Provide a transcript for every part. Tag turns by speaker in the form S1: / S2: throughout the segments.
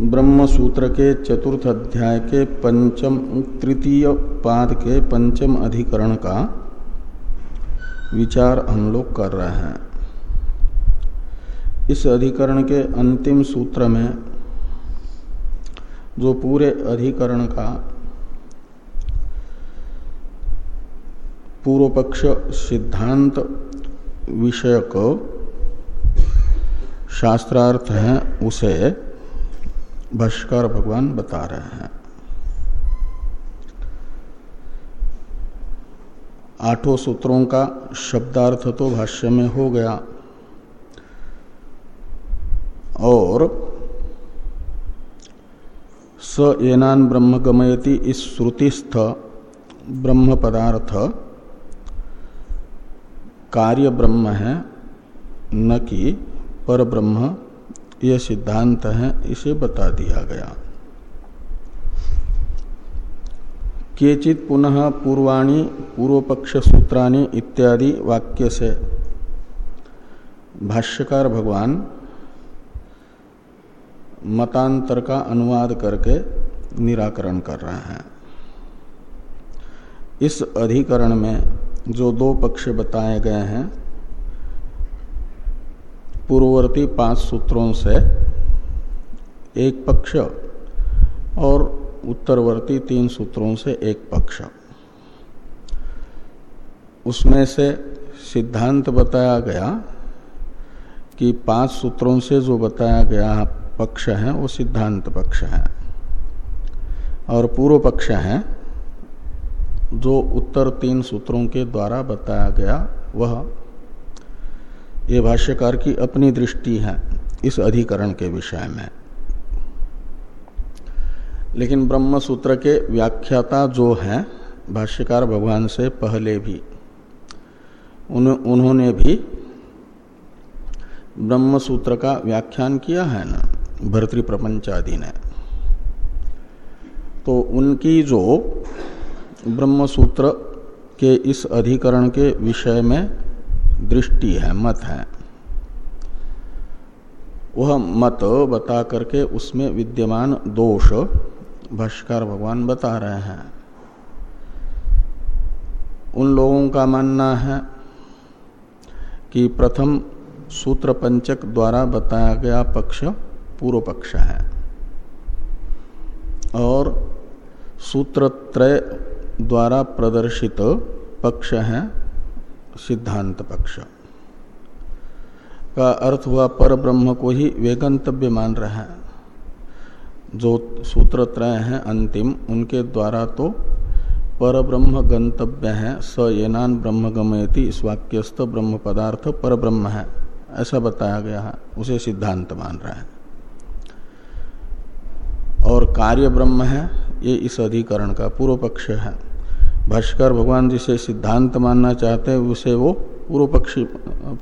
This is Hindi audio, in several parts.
S1: ब्रह्म सूत्र के चतुर्थ अध्याय के पंचम तृतीय पाद के पंचम अधिकरण का विचार हम लोग कर रहे हैं। इस अधिकरण के अंतिम सूत्र में जो पूरे अधिकरण का पूर्व पक्ष सिद्धांत विषयक शास्त्रार्थ है, उसे भाष्कर भगवान बता रहे हैं। आठों सूत्रों का शब्दार्थ तो भाष्य में हो गया। और स एनान ब्रह्म गमयति इस श्रुतिस्थ ब्रह्म पदार्थ कार्य ब्रह्म है, न कि पर ब्रह्म यह सिद्धांत है, इसे बता दिया गया। केचित पुनः पूर्वाणी, पूर्वपक्ष सूत्राणी इत्यादि वाक्य से। भाष्यकार भगवान मतांतर का अनुवाद करके निराकरण कर रहे हैं। इस अधिकरण में जो दो पक्ष बताए गए हैं पूर्ववर्ती पाँच सूत्रों से एक पक्ष और उत्तरवर्ती तीन सूत्रों से एक पक्ष। उसमें से सिद्धांत बताया गया कि पाँच सूत्रों से जो बताया गया पक्ष है, वो सिद्धांत पक्ष है। और पूर्व पक्ष है, जो उत्तर तीन सूत्रों के द्वारा बताया गया, वह ये भाष्यकार की अपनी दृष्टि है इस अधिकरण के विषय में। लेकिन ब्रह्म सूत्र के व्याख्याता जो हैं भाष्यकार भगवान से पहले भी उन, उन्होंने भी ब्रह्म सूत्र का व्याख्यान किया है ना भर्तृ प्रपंच आदि ने। तो उनकी जो ब्रह्म सूत्र के इस अधिकरण के विषय में दृष्टि है, मत है। वह मत बता करके उसमें विद्यमान दोष भाष्कर भगवान बता रहे हैं। उन लोगों का मानना है कि प्रथम सूत्र पंचक द्वारा बताया गया पक्ष पूर्व पक्ष है और सूत्र त्रय द्वारा प्रदर्शित पक्ष है। सिद्धांत पक्ष। का अर्थ हुआ पर ब्रह्म को ही वेगंतव्य मान रहा। है जो सूत्र त्रय है अंतिम, उनके द्वारा तो पर ब्रह्म गंतव्य है, स येनान ब्रह्म गमयति इस वाक्यस्थ ब्रह्म पदार्थ पर ब्रह्म है। ऐसा बताया गया है, उसे सिद्धांत मान रहा है। और कार्य ब्रह्म है, ये इस अधिकरण का पूर्व पक्ष है। भाष्कर भगवान जिसे सिद्धांत मानना चाहते हैं, उसे वो पूर्व पक्ष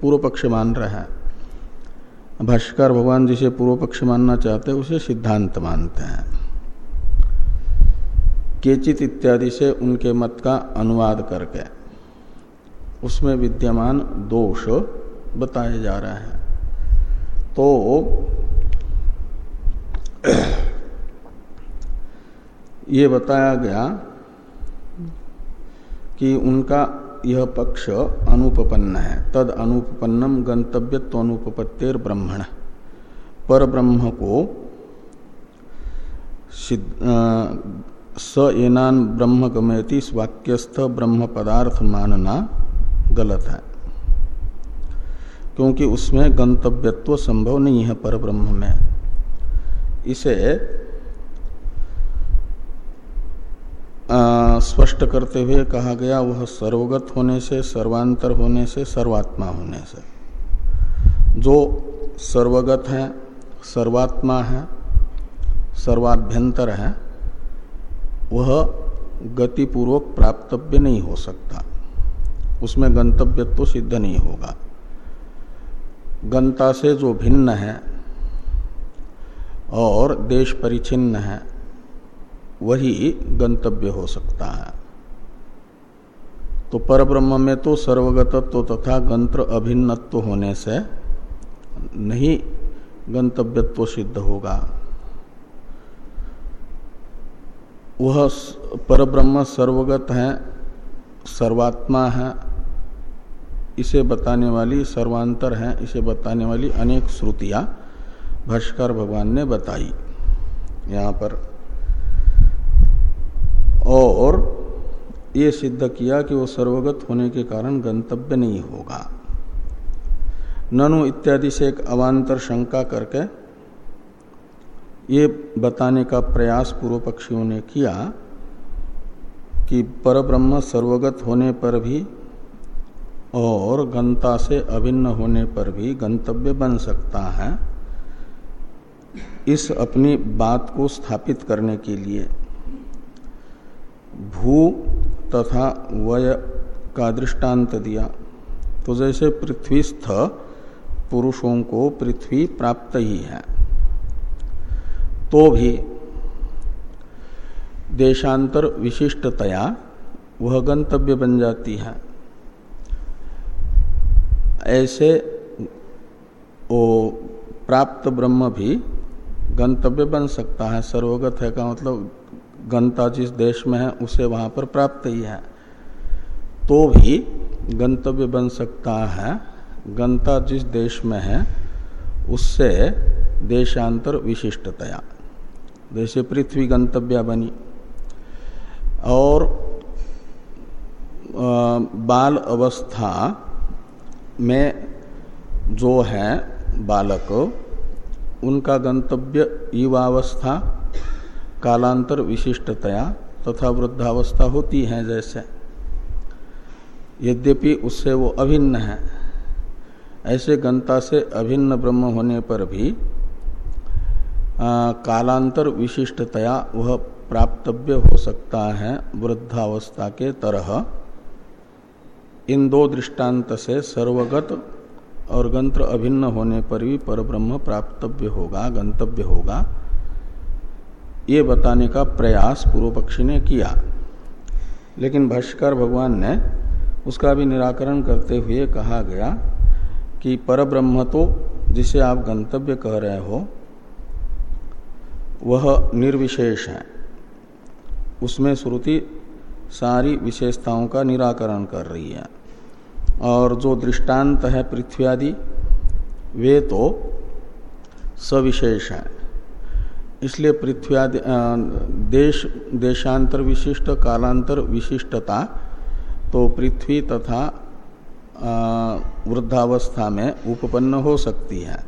S1: पूर्व पक्ष मान रहे हैं। भाष्कर भगवान जिसे पूर्व पक्ष मानना चाहते हैं, उसे सिद्धांत मानते हैं। केचित इत्यादि से उनके मत का अनुवाद करके, उसमें विद्यमान दोष बताए जा रहे हैं। तो ये बताया गया कि उनका यह पक्ष अनुपपन्न है। तद अनुपन्नम गंतव्य अनुपत्तिर ब्रह्मण। पर ब्रह्म को स एनान ब्रह्म गमयति वाक्यस्थ ब्रह्म पदार्थ मानना गलत है। क्योंकि उसमें गंतव्यत्व संभव नहीं है पर ब्रह्म में। इसे स्पष्ट करते हुए कहा गया, वह सर्वगत होने से, सर्वांतर होने से, सर्वात्मा होने से। जो सर्वगत है, सर्वात्मा है, सर्वाभ्यंतर है, वह गतिपूर्वक प्राप्तव्य नहीं हो सकता। उसमें गंतव्य तो सिद्ध नहीं होगा। गंता से जो भिन्न है और देश परिचिन्न है वही गंतव्य हो सकता है। तो परब्रह्म में तो सर्वगतत्व तथा गंत्र अभिन्नत्व होने से नहीं गंतव्यत्व सिद्ध होगा। वह परब्रह्म सर्वगत है, सर्वात्मा है, इसे बताने वाली सर्वांतर है, इसे बताने वाली अनेक श्रुतियाँ भाष्कर भगवान ने बताई। यहाँ पर और ये सिद्ध किया कि वो सर्वगत होने के कारण गंतव्य नहीं होगा। ननु इत्यादि से एक अवान्तर शंका करके ये बताने का प्रयास पूर्व पक्षियों ने किया कि परब्रह्म सर्वगत होने पर भी और गंता से अभिन्न होने पर भी गंतव्य बन सकता है। इस अपनी बात को स्थापित करने के लिए भू तथा वय का दृष्टांत दिया। तो जैसे पृथ्वीस्थ पुरुषों को पृथ्वी प्राप्त ही है तो भी देशांतर विशिष्टतया वह गंतव्य बन जाती है। ऐसे वो प्राप्त ब्रह्म भी गंतव्य बन सकता है। सर्वगत है का मतलब गंता जिस देश में है, उसे वहाँ पर प्राप्त ही है। तो भी गंतव्य बन सकता है। गंता जिस देश में है, उससे देशांतर विशिष्टतया। जैसे पृथ्वी गंतव्य बनी। और बाल अवस्था में जो है बालक, उनका गंतव्य युवावस्था कालांतर विशिष्टतया तथा वृद्धावस्था होती है जैसे। यद्यपि उससे वो अभिन्न है ऐसे गंता से अभिन्न ब्रह्म होने पर भी आ, कालांतर विशिष्टतया वह प्राप्तव्य हो सकता है वृद्धावस्था के तरह। इन दो दृष्टांत से सर्वगत और गंत्र अभिन्न होने पर भी परब्रह्म प्राप्तव्य होगा गंतव्य होगा। ये बताने का प्रयास पूर्व पक्षी ने किया। लेकिन भाष्कर भगवान ने उसका भी निराकरण करते हुए कहा गया कि परब्रह्म तो जिसे आप गंतव्य कह रहे हो, वह निर्विशेष है। उसमें श्रुति सारी विशेषताओं का निराकरण कर रही है। और जो दृष्टांत है पृथ्वी आदि, वे तो सविशेष हैं। इसलिए पृथ्वी आदि देश, देशांतर विशिष्ट, कालांतर विशिष्टता तो पृथ्वी तथा वृद्धावस्था में उपपन्न हो सकती है।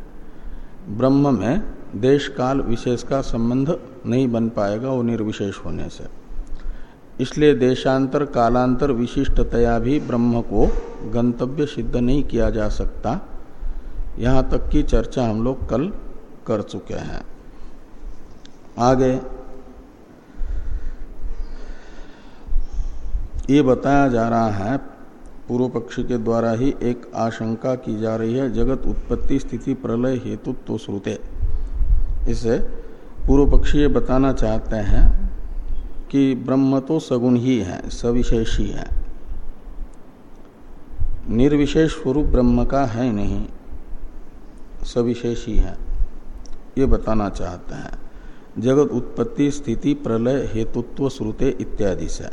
S1: ब्रह्म में देश काल विशेष का संबंध नहीं बन पाएगा, वो निर्विशेष होने से। इसलिए देशांतर, कालांतर विशिष्टतया भी ब्रह्म को गंतव्य सिद्ध नहीं किया जा सकता। यहाँ तक की चर्चा हम लोग कल कर चुके हैं। आगे ये बताया जा रहा है, पूर्व पक्षी के द्वारा ही एक आशंका की जा रही है, जगत उत्पत्ति स्थिति प्रलय हेतु तो श्रुते। इसे पूर्व पक्षी ये बताना चाहते हैं कि ब्रह्म तो सगुण ही है, सविशेषी है। निर्विशेष स्वरूप ब्रह्म का है नहीं, सविशेष ही है, ये बताना चाहते हैं। जगत उत्पत्ति, स्थिति, प्रलय, हेतुत्व, श्रुते इत्यादि से।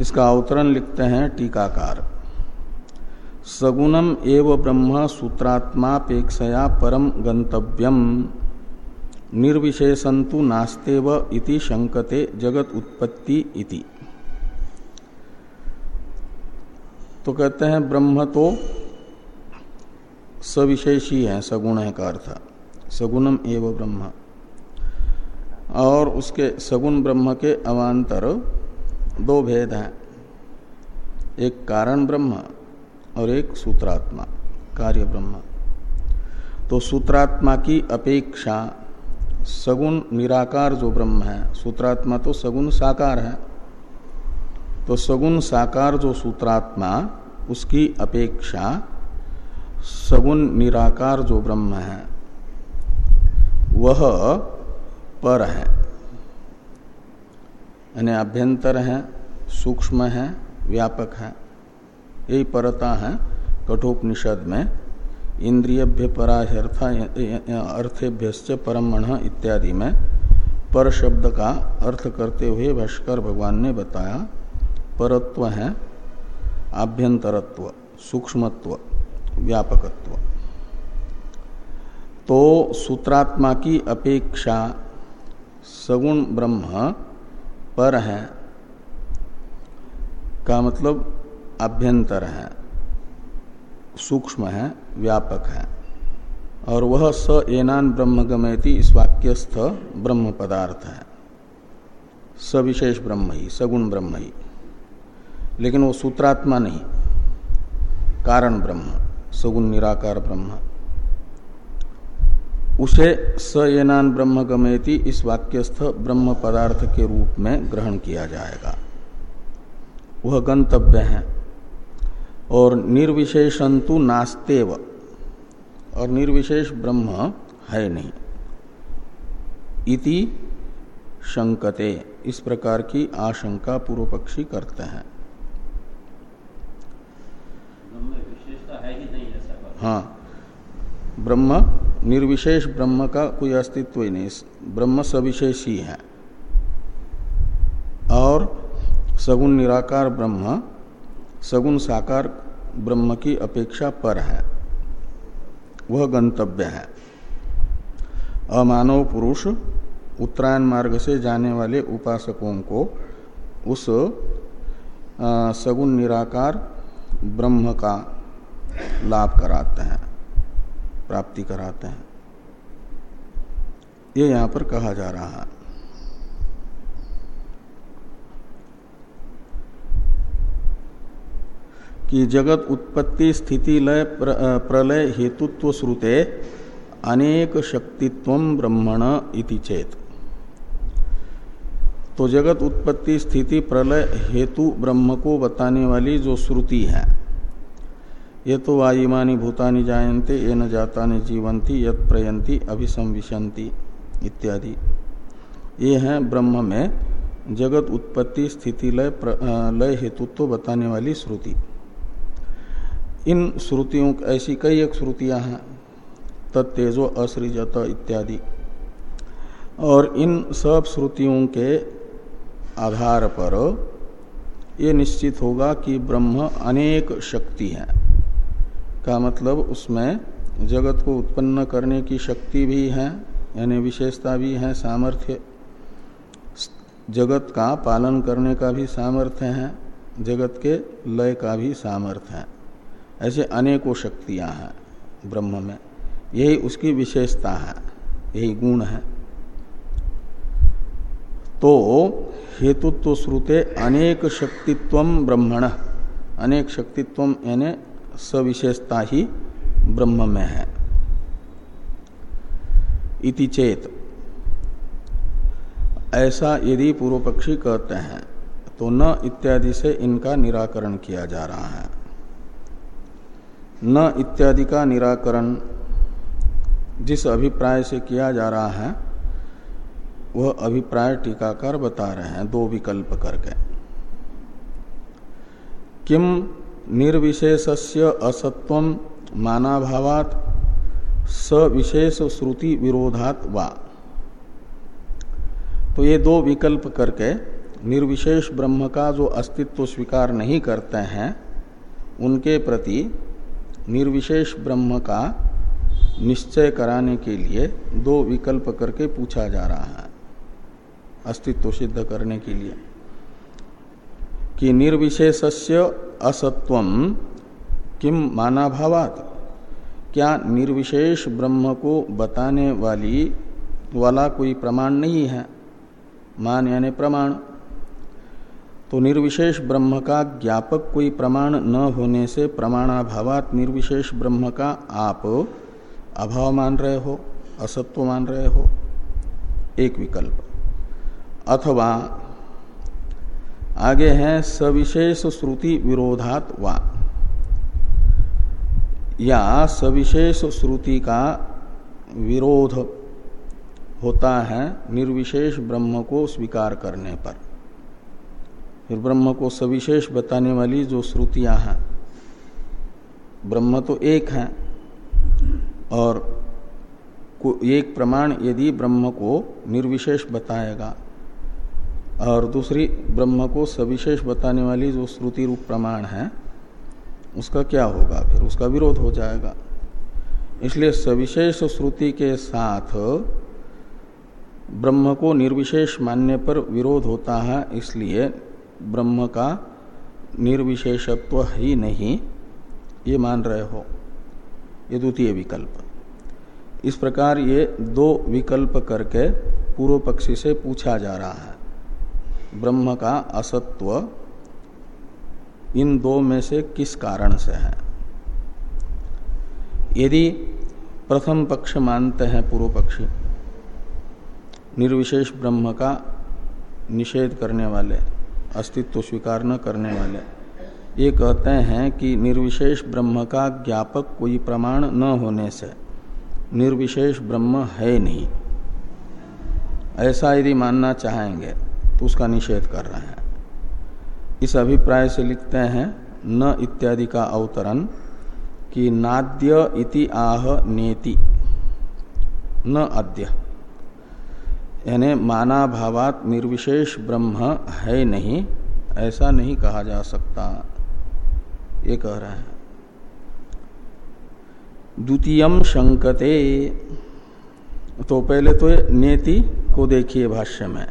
S1: इसका अवतरण लिखते हैं टीकाकार। सगुणम एव ब्रह्म सूत्रात्मापेक्षया परम गंतव्यम। निर्विशेषंतु नास्तेव इति शंकते जगत उत्पत्ति इति। तो कहते हैं ब्रह्म तो सविशेषी है, सगुण है का अर्थ। सगुणम एव ब्रह्म। और उसके सगुण ब्रह्म के अवान्तर दो भेद हैं। एक कारण ब्रह्म और एक सूत्रात्मा, कार्य ब्रह्म। तो सूत्रात्मा की अपेक्षा सगुण निराकार जो ब्रह्म है, सूत्रात्मा तो सगुण साकार है। तो सगुण साकार जो सूत्रात्मा, उसकी अपेक्षा सगुण निराकार जो ब्रह्म है, वह पर है। यानी अभ्यंतर है, सूक्ष्म है, व्यापक है। यही परता है कठोपनिषद में। इंद्रियभ्य पराह्यर्थ अर्थेभ्य परमण इत्यादि में। पर शब्द का अर्थ करते हुए भाष्कर भगवान ने बताया, परत्व है आभ्यंतरत्व सूक्ष्मत्व, व्यापकत्व। तो सूत्रात्मा की अपेक्षा सगुण ब्रह्म पर है, का मतलब अभ्यंतर है, सूक्ष्म है, व्यापक है। और वह स एनान ब्रह्म गमयती इस वाक्यस्थ ब्रह्म पदार्थ है। सविशेष ब्रह्म ही, सगुण ब्रह्म ही। लेकिन वो सूत्रात्मा नहीं, कारण ब्रह्म, सगुण निराकार ब्रह्म। उसे स एनान ब्रह्म गमयती इस वाक्यस्थ ब्रह्म पदार्थ के रूप में ग्रहण किया जाएगा। वह गंतव्य है। और निर्विशेषंतु नास्तेव। और निर्विशेष ब्रह्म है नहीं। इति शंकते। इस प्रकार की आशंका पूर्व पक्षी करते हैं। हाँ। ब्रह्म, निर्विशेष ब्रह्म का कोई अस्तित्व ही नहीं। ब्रह्म सविशेष ही। है और सगुण निराकार ब्रह्म, सगुण साकार ब्रह्म की अपेक्षा पर है। वह गंतव्य है। अमानव पुरुष उत्तरायण मार्ग से जाने वाले उपासकों को उस सगुण निराकार ब्रह्म का लाभ कराते हैं। प्राप्ति कराते हैं। ये यहाँ पर कहा जा रहा है। कि जगत उत्पत्ति, स्थिति, लय प्रलय, हेतुत्व, श्रुते, अनेक शक्तित्व ब्रह्मण इति चेत। तो जगत उत्पत्ति, स्थिति, प्रलय, हेतु ब्रह्म को बताने वाली जो श्रुति है ये तो वायुमानी भूतानि जायन्ते, ये न जाता न जीवंती यत प्रयंती अभिसंविशंति इत्यादि। ये है ब्रह्म में जगत उत्पत्ति, स्थिति, लय लय हेतुत्व बताने वाली श्रुति। इन श्रुतियों, ऐसी कई एक श्रुतियाँ हैं, तत्तेजो, असृजत इत्यादि। और इन सब श्रुतियों के आधार पर ये निश्चित होगा कि ब्रह्म अनेक शक्ति है। का मतलब उसमें जगत को उत्पन्न करने की शक्ति भी है, यानी विशेषता भी है, सामर्थ्य। जगत का पालन करने का भी सामर्थ्य है, जगत के लय का भी सामर्थ्य है। ऐसे अनेकों शक्तियाँ हैं ब्रह्म में। यही उसकी विशेषता है, यही गुण है। तो हेतुत्व श्रुते अनेक शक्तित्व ब्रह्मण। अनेक शक्तित्व, यानी सविशेषता ही ब्रह्म में है। इति चेत। ऐसा यदि पूर्व पक्षी कहते हैं तो न इत्यादि से इनका निराकरण किया जा रहा है। न इत्यादि का निराकरण जिस अभिप्राय से किया जा रहा है, वह अभिप्राय टीकाकार बता रहे हैं, दो विकल्प करके। किम निर्विशेषस्य असत्व मानाभावात सविशेष श्रुति विरोधात वा। तो ये दो विकल्प करके निर्विशेष ब्रह्म का जो अस्तित्व स्वीकार नहीं करते हैं, उनके प्रति निर्विशेष ब्रह्म का निश्चय कराने के लिए दो विकल्प करके पूछा जा रहा है, अस्तित्व सिद्ध करने के लिए। कि निर्विशेषस्य असत्व किम मानाभावात? क्या निर्विशेष ब्रह्म को बताने वाली, वाला कोई प्रमाण नहीं है? मान यानी प्रमाण। तो निर्विशेष ब्रह्म का ज्ञापक कोई प्रमाण न होने से प्रमाणाभावात निर्विशेष ब्रह्म का आप अभाव मान रहे हो, असत्व मान रहे हो। एक विकल्प। अथवा आगे है सविशेष श्रुति विरोधात वा। या सविशेष श्रुति का विरोध होता है निर्विशेष ब्रह्म को स्वीकार करने पर। फिर ब्रह्म को सविशेष बताने वाली जो श्रुतियाँ हैं, ब्रह्म तो एक है, और एक प्रमाण यदि ब्रह्म को निर्विशेष बताएगा और दूसरी ब्रह्म को सविशेष बताने वाली जो श्रुति रूप प्रमाण है, उसका क्या होगा फिर? उसका विरोध हो जाएगा। इसलिए सविशेष श्रुति के साथ ब्रह्म को निर्विशेष मानने पर विरोध होता है, इसलिए ब्रह्म का निर्विशेषत्व ही नहीं, ये मान रहे हो, ये द्वितीय विकल्प। इस प्रकार ये दो विकल्प करके पूर्व पक्षी से पूछा जा रहा है। ब्रह्म का असत्व, इन दो में से किस कारण से है? यदि प्रथम पक्ष मानते हैं पूर्व पक्षी, निर्विशेष ब्रह्म का निषेध करने वाले, अस्तित्व स्वीकार न करने वाले, ये कहते हैं कि निर्विशेष ब्रह्म का ज्ञापक कोई प्रमाण न होने से निर्विशेष ब्रह्म है नहीं। ऐसा यदि मानना चाहेंगे तो उसका निषेध कर रहे हैं। इस अभिप्राय से लिखते हैं, न इत्यादि का अवतरण, कि नाद्य इति आह नेति, न अद्य। यानी माना भावात निर्विशेष ब्रह्म है नहीं, ऐसा नहीं कहा जा सकता। ये कह रहे हैं। द्वितीय शंकते तो पहले तो नेति को देखिए भाष्य में।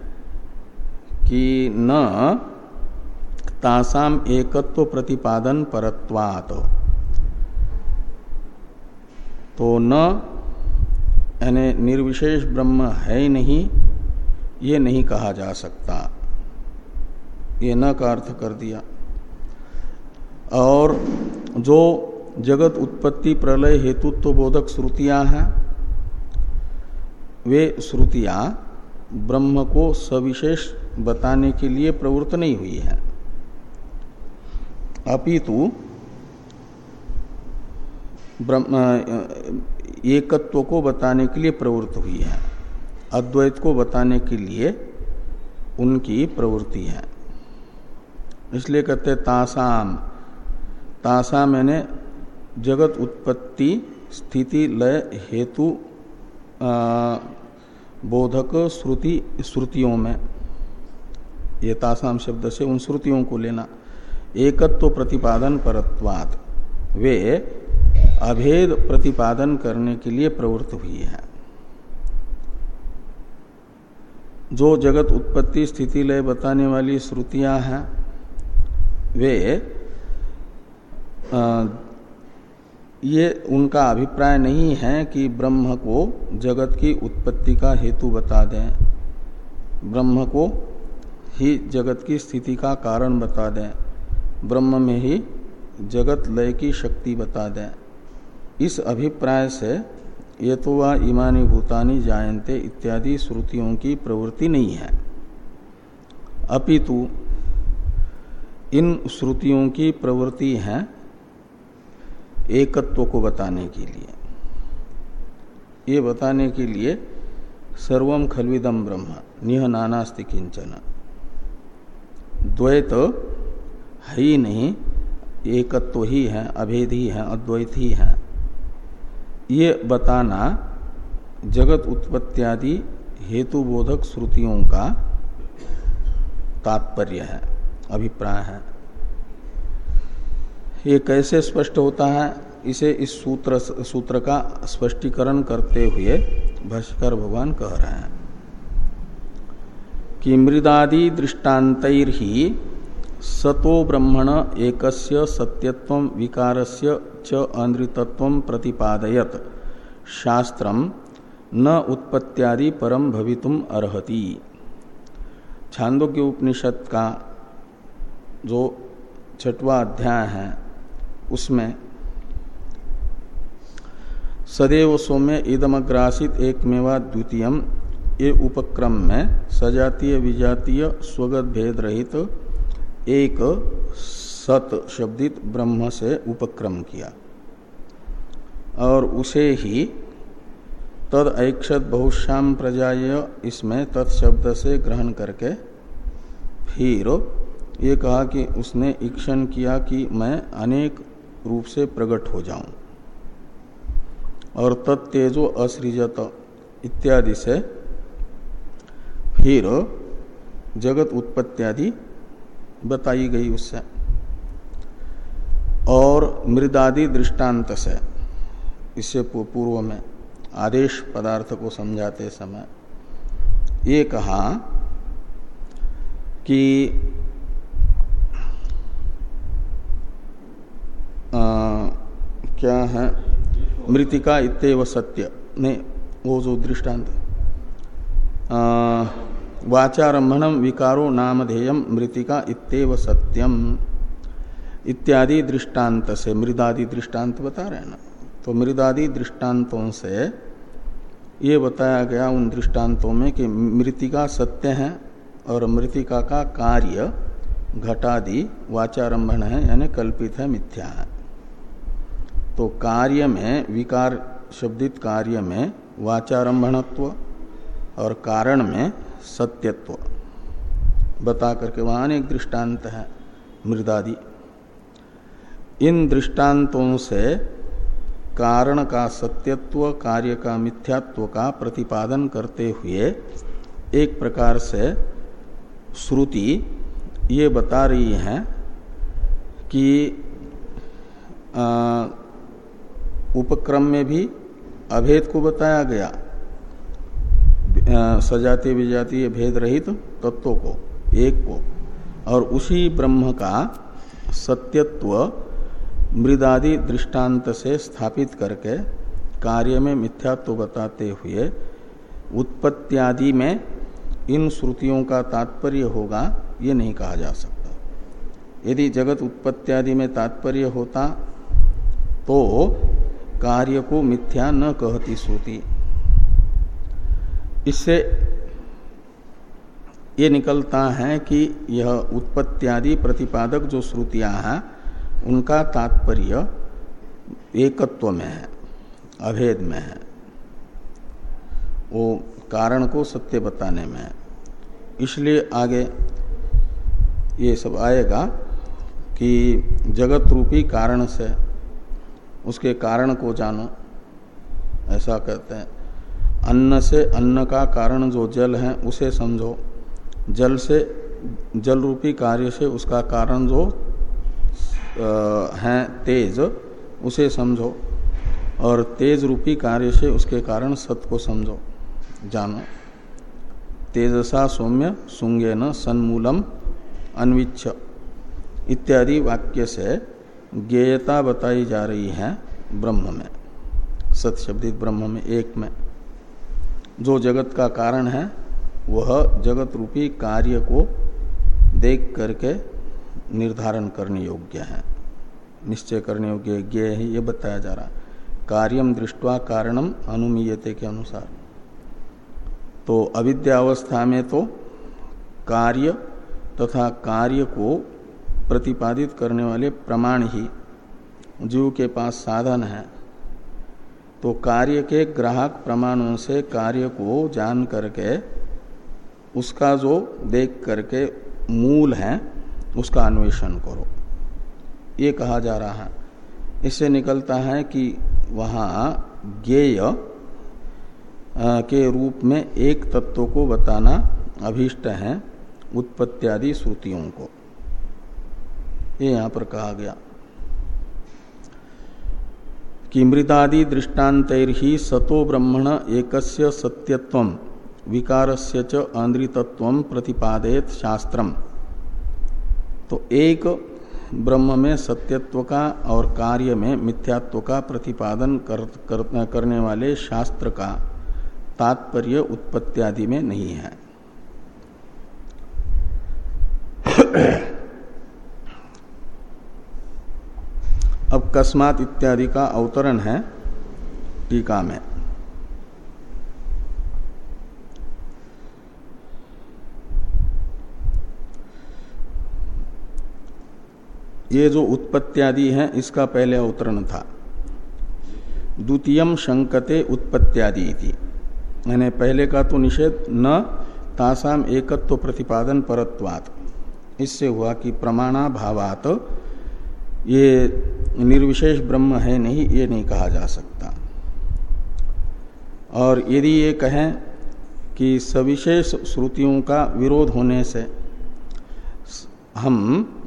S1: कि न तासाम एकत्व प्रतिपादन परत्वात। तो न, यानी निर्विशेष ब्रह्म है ही नहीं, ये नहीं कहा जा सकता। ये न का अर्थ कर दिया। और जो जगत उत्पत्ति प्रलय हेतुत्व तो बोधक श्रुतियाँ हैं, वे श्रुतियाँ ब्रह्म को सविशेष बताने के लिए प्रवृत्त नहीं हुई है। अपितु एकत्व को बताने के लिए प्रवृत्त हुई है। अद्वैत को बताने के लिए उनकी प्रवृत्ति है। इसलिए कहते तासाम। तासा मैंने जगत उत्पत्ति, स्थिति, लय, हेतु बोधक, श्रुति, श्रुतियों में। ये तासाम शब्द से उन श्रुतियों को लेना। एकत्व तो प्रतिपादन परत्वात। वे अभेद प्रतिपादन करने के लिए प्रवृत्त हुई है। जो जगत उत्पत्ति स्थिति लय बताने वाली श्रुतियाँ हैं वे आ, ये उनका अभिप्राय नहीं है कि ब्रह्म को जगत की उत्पत्ति का हेतु बता दें। ब्रह्म को ही जगत की स्थिति का कारण बता दें। ब्रह्म में ही जगत लय की शक्ति बता दें। इस अभिप्राय से ये तो वह इमानी भूतानी जायन्ते इत्यादि श्रुतियों की प्रवृत्ति नहीं है। अपितु इन श्रुतियों की प्रवृत्ति है एकत्व को बताने के लिए। ये बताने के लिए सर्वम खलविदम ब्रह्म, निह नानास्ति किंचन द्वैत है ही नहीं, एकत्व ही है, अभेद ही है, अद्वैत ही है। ये बताना जगत उत्पत्त्यादि हेतुबोधक श्रुतियों का तात्पर्य है, अभिप्राय है। ये कैसे स्पष्ट होता है? इसे इस सूत्र सूत्र का स्पष्टीकरण करते हुए भाष्कर भगवान कह रहे हैं। कि मृदादि दृष्टांत ही सतो ब्रह्मण एकस्य सत्यत्व विकारस्य च अनृतत्व प्रतिपादयत। शास्त्रम न उत्पत्त्यादि परम भवितुम अर्हति। छांदोग्य उपनिषद का जो छठवा अध्याय है, उसमें सदैव सौम्य इदमग्रासित एकमेवा द्वितीय ये उपक्रम में सजातीय, विजातीय स्वगत भेद रहित एक सत शब्दित ब्रह्म से उपक्रम किया। और उसे ही तद ऐक्षत बहुश्याम प्रजाय इसमें तत्शब्द से ग्रहण करके फिर ये कहा कि उसने ईक्षण किया कि मैं अनेक रूप से प्रकट हो जाऊँ। और तत्तेजो असृजत इत्यादि से फिर जगत उत्पत्ति बताई गई उससे। और मृदादि दृष्टांत से इससे पूर्व में आदेश पदार्थ को समझाते समय ये कहा कि आ, क्या है? मृतिका इतव सत्य। ने वो जो दृष्टांत। वाचारंभम विकारो नामधेयम मृतिका इतव सत्यम। इत्यादि दृष्टांत से मृदादि दृष्टांत बता रहे ना। तो मृदादि दृष्टांतों से ये बताया गया उन दृष्टांतों में कि मृतिका सत्य है और मृतिका का कार्य घटादि वाचारंभन है, यानी कल्पित है, मिथ्या है। तो कार्य में, विकार शब्दित कार्य में वाचारंभणत्व और कारण में सत्यत्व। बता करके वहाँ अनेक दृष्टांत है मृदादि। इन दृष्टांतों से कारण का सत्यत्व कार्य का मिथ्यात्व का प्रतिपादन करते हुए एक प्रकार से श्रुति ये बता रही है कि आ, उपक्रम में भी अभेद को बताया गया। सजातीय विजातीय भेद रहित तत्वों को, एक को। और उसी ब्रह्म का सत्यत्व मृदादि दृष्टांत से स्थापित करके कार्य में मिथ्यात्व बताते हुए उत्पत्त्यादि में इन श्रुतियों का तात्पर्य होगा, ये नहीं कहा जा सकता। यदि जगत उत्पत्त्यादि में तात्पर्य होता तो कार्य को मिथ्या न कहती श्रुति। इससे ये निकलता है कि यह उत्पत्त्यादि प्रतिपादक जो श्रुतियाँ हैं, उनका तात्पर्य एकत्व में है, अभेद में है। वो कारण को सत्य बताने में है। इसलिए आगे ये सब आएगा कि जगत रूपी कारण से, उसके कारण को जानो, ऐसा कहते हैं। अन्न से अन्न का कारण जो जल है, उसे समझो। जल से, जल रूपी कार्य से उसका कारण जो है तेज, उसे समझो। और तेज रूपी कार्य से उसके कारण सत को समझो। जानो। तेजसा सौम्य सुंगे न सन्मूलम, अन्विच्छ। इत्यादि वाक्य से ज्ञेयता बताई जा रही है ब्रह्म में। सत्शब्दित ब्रह्म में, एक में। जो जगत का कारण है, वह जगत रूपी कार्य को देख करके निर्धारण करने योग्य है। निश्चय करने योग्य ज्ञ है, ये बताया जा रहा है। कार्यम दृष्टवा कारणम अनुमीयते के अनुसार। तो अविद्यावस्था में तो कार्य तथा कार्य को प्रतिपादित करने वाले प्रमाण ही जीव के पास साधन है। तो कार्य के ग्राहक प्रमाणों से कार्य को जान करके, उसका जो देख करके मूल है, उसका अन्वेषण करो। ये कहा जा रहा है। इससे निकलता है कि वहाँ ज्ञेय के रूप में एक तत्व को बताना अभीष्ट है उत्पत्त्यादि श्रुतियों को। ये यहाँ पर कहा गया। कि मृदादि ही सतो ब्रह्मण एकस्य सत्यत्व विकारस्य च अनृतत्व प्रतिपादयत शास्त्रम। तो एक ब्रह्म में सत्यत्व का और कार्य में मिथ्यात्व का प्रतिपादन कर, कर, करने वाले शास्त्र का तात्पर्य उत्पत्ति आदि में नहीं है। अब कस्मात इत्यादि का अवतरण है टीका में। ये जो उत्पत्त्यादि है, इसका पहले अवतरण था। द्वितीय शंकते उत्पत्त्यादि थी यानी पहले का तो निषेध न, तासाम एकत्व प्रतिपादन परत्वात। इससे हुआ कि प्रमाणा भावात ये निर्विशेष ब्रह्म है नहीं, ये नहीं कहा जा सकता। और यदि ये कहें कि सविशेष श्रुतियों का विरोध होने से हम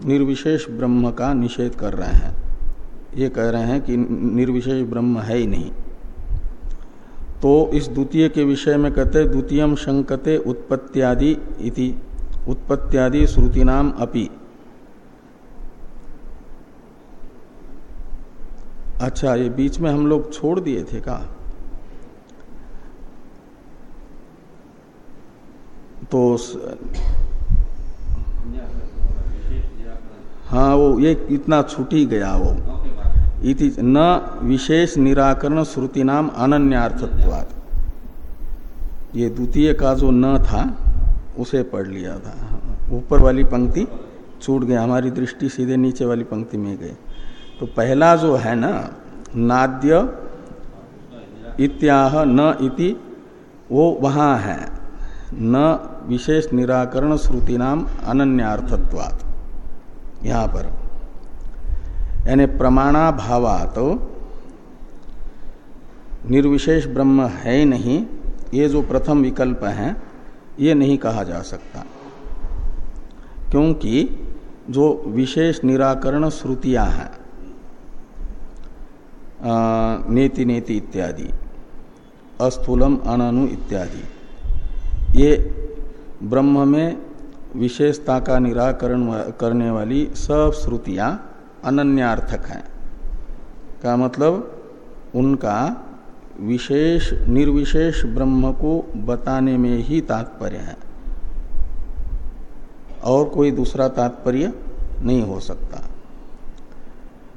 S1: निर्विशेष ब्रह्म का निषेध कर रहे हैं, ये कह रहे हैं कि निर्विशेष ब्रह्म है ही नहीं। तो इस द्वितीय के विषय में कहते द्वितीय शंकते उत्पत्त्यादि इति, उत्पत्त्यादि श्रुति नाम अपि। अच्छा ये बीच में हम लोग छोड़ दिए थे का तो हाँ वो ये इतना छूट गया वो। इति, न विशेष निराकरण श्रुति नाम अनन्यार्थत्वाद ये द्वितीय का जो न था, उसे पढ़ लिया था। ऊपर वाली पंक्ति छूट गया हमारी दृष्टि सीधे नीचे वाली पंक्ति में गई। तो पहला जो है ना, नाद्य इत्याह न इति, वो वहाँ है। न विशेष निराकरण श्रुति नाम अनन्यार्थत्वात्। यहाँ पर। यानी प्रमाणा भावात तो निर्विशेष ब्रह्म है नहीं, ये जो प्रथम विकल्प है, ये नहीं कहा जा सकता। क्योंकि जो विशेष निराकरण श्रुतियाँ हैं नेति नेति इत्यादि, अस्थूलम अननु इत्यादि। ये ब्रह्म में विशेषता का निराकरण करने वाली सब श्रुतियाँ अनन्यार्थक हैं। का मतलब उनका विशेष, निर्विशेष ब्रह्म को बताने में ही तात्पर्य है। और कोई दूसरा तात्पर्य नहीं हो सकता।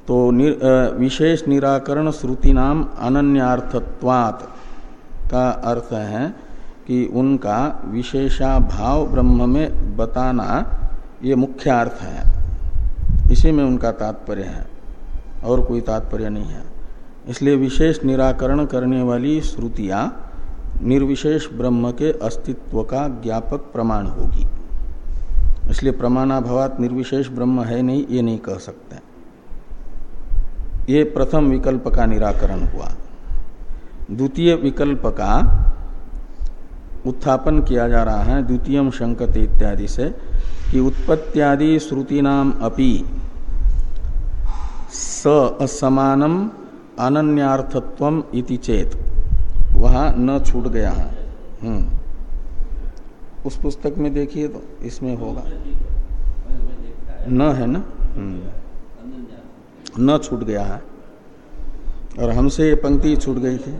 S1: तो निर, विशेष निराकरण श्रुति नाम अनन्यार्थत्वात् का अर्थ है कि उनका विशेषा भाव ब्रह्म में बताना ये मुख्य अर्थ है। इसी में उनका तात्पर्य है और कोई तात्पर्य नहीं है। इसलिए विशेष निराकरण करने वाली श्रुतियाँ निर्विशेष ब्रह्म के अस्तित्व का ज्ञापक प्रमाण होगी। इसलिए प्रमाणाभावात निर्विशेष ब्रह्म है नहीं ये नहीं कह सकते। ये प्रथम विकल्प का निराकरण हुआ। द्वितीय विकल्प का उत्थापन किया जा रहा है द्वितीय शंकत इत्यादि से कि उत्पत्त्यादि श्रुति नाम अपि स असमानम अनन्यार्थत्व इति चेत। वहाँ न छूट गया है। हम्म। उस पुस्तक में देखिए तो इसमें होगा। न है ना? हम्म। न छूट गया है। और हमसे ये पंक्ति छूट गई थी।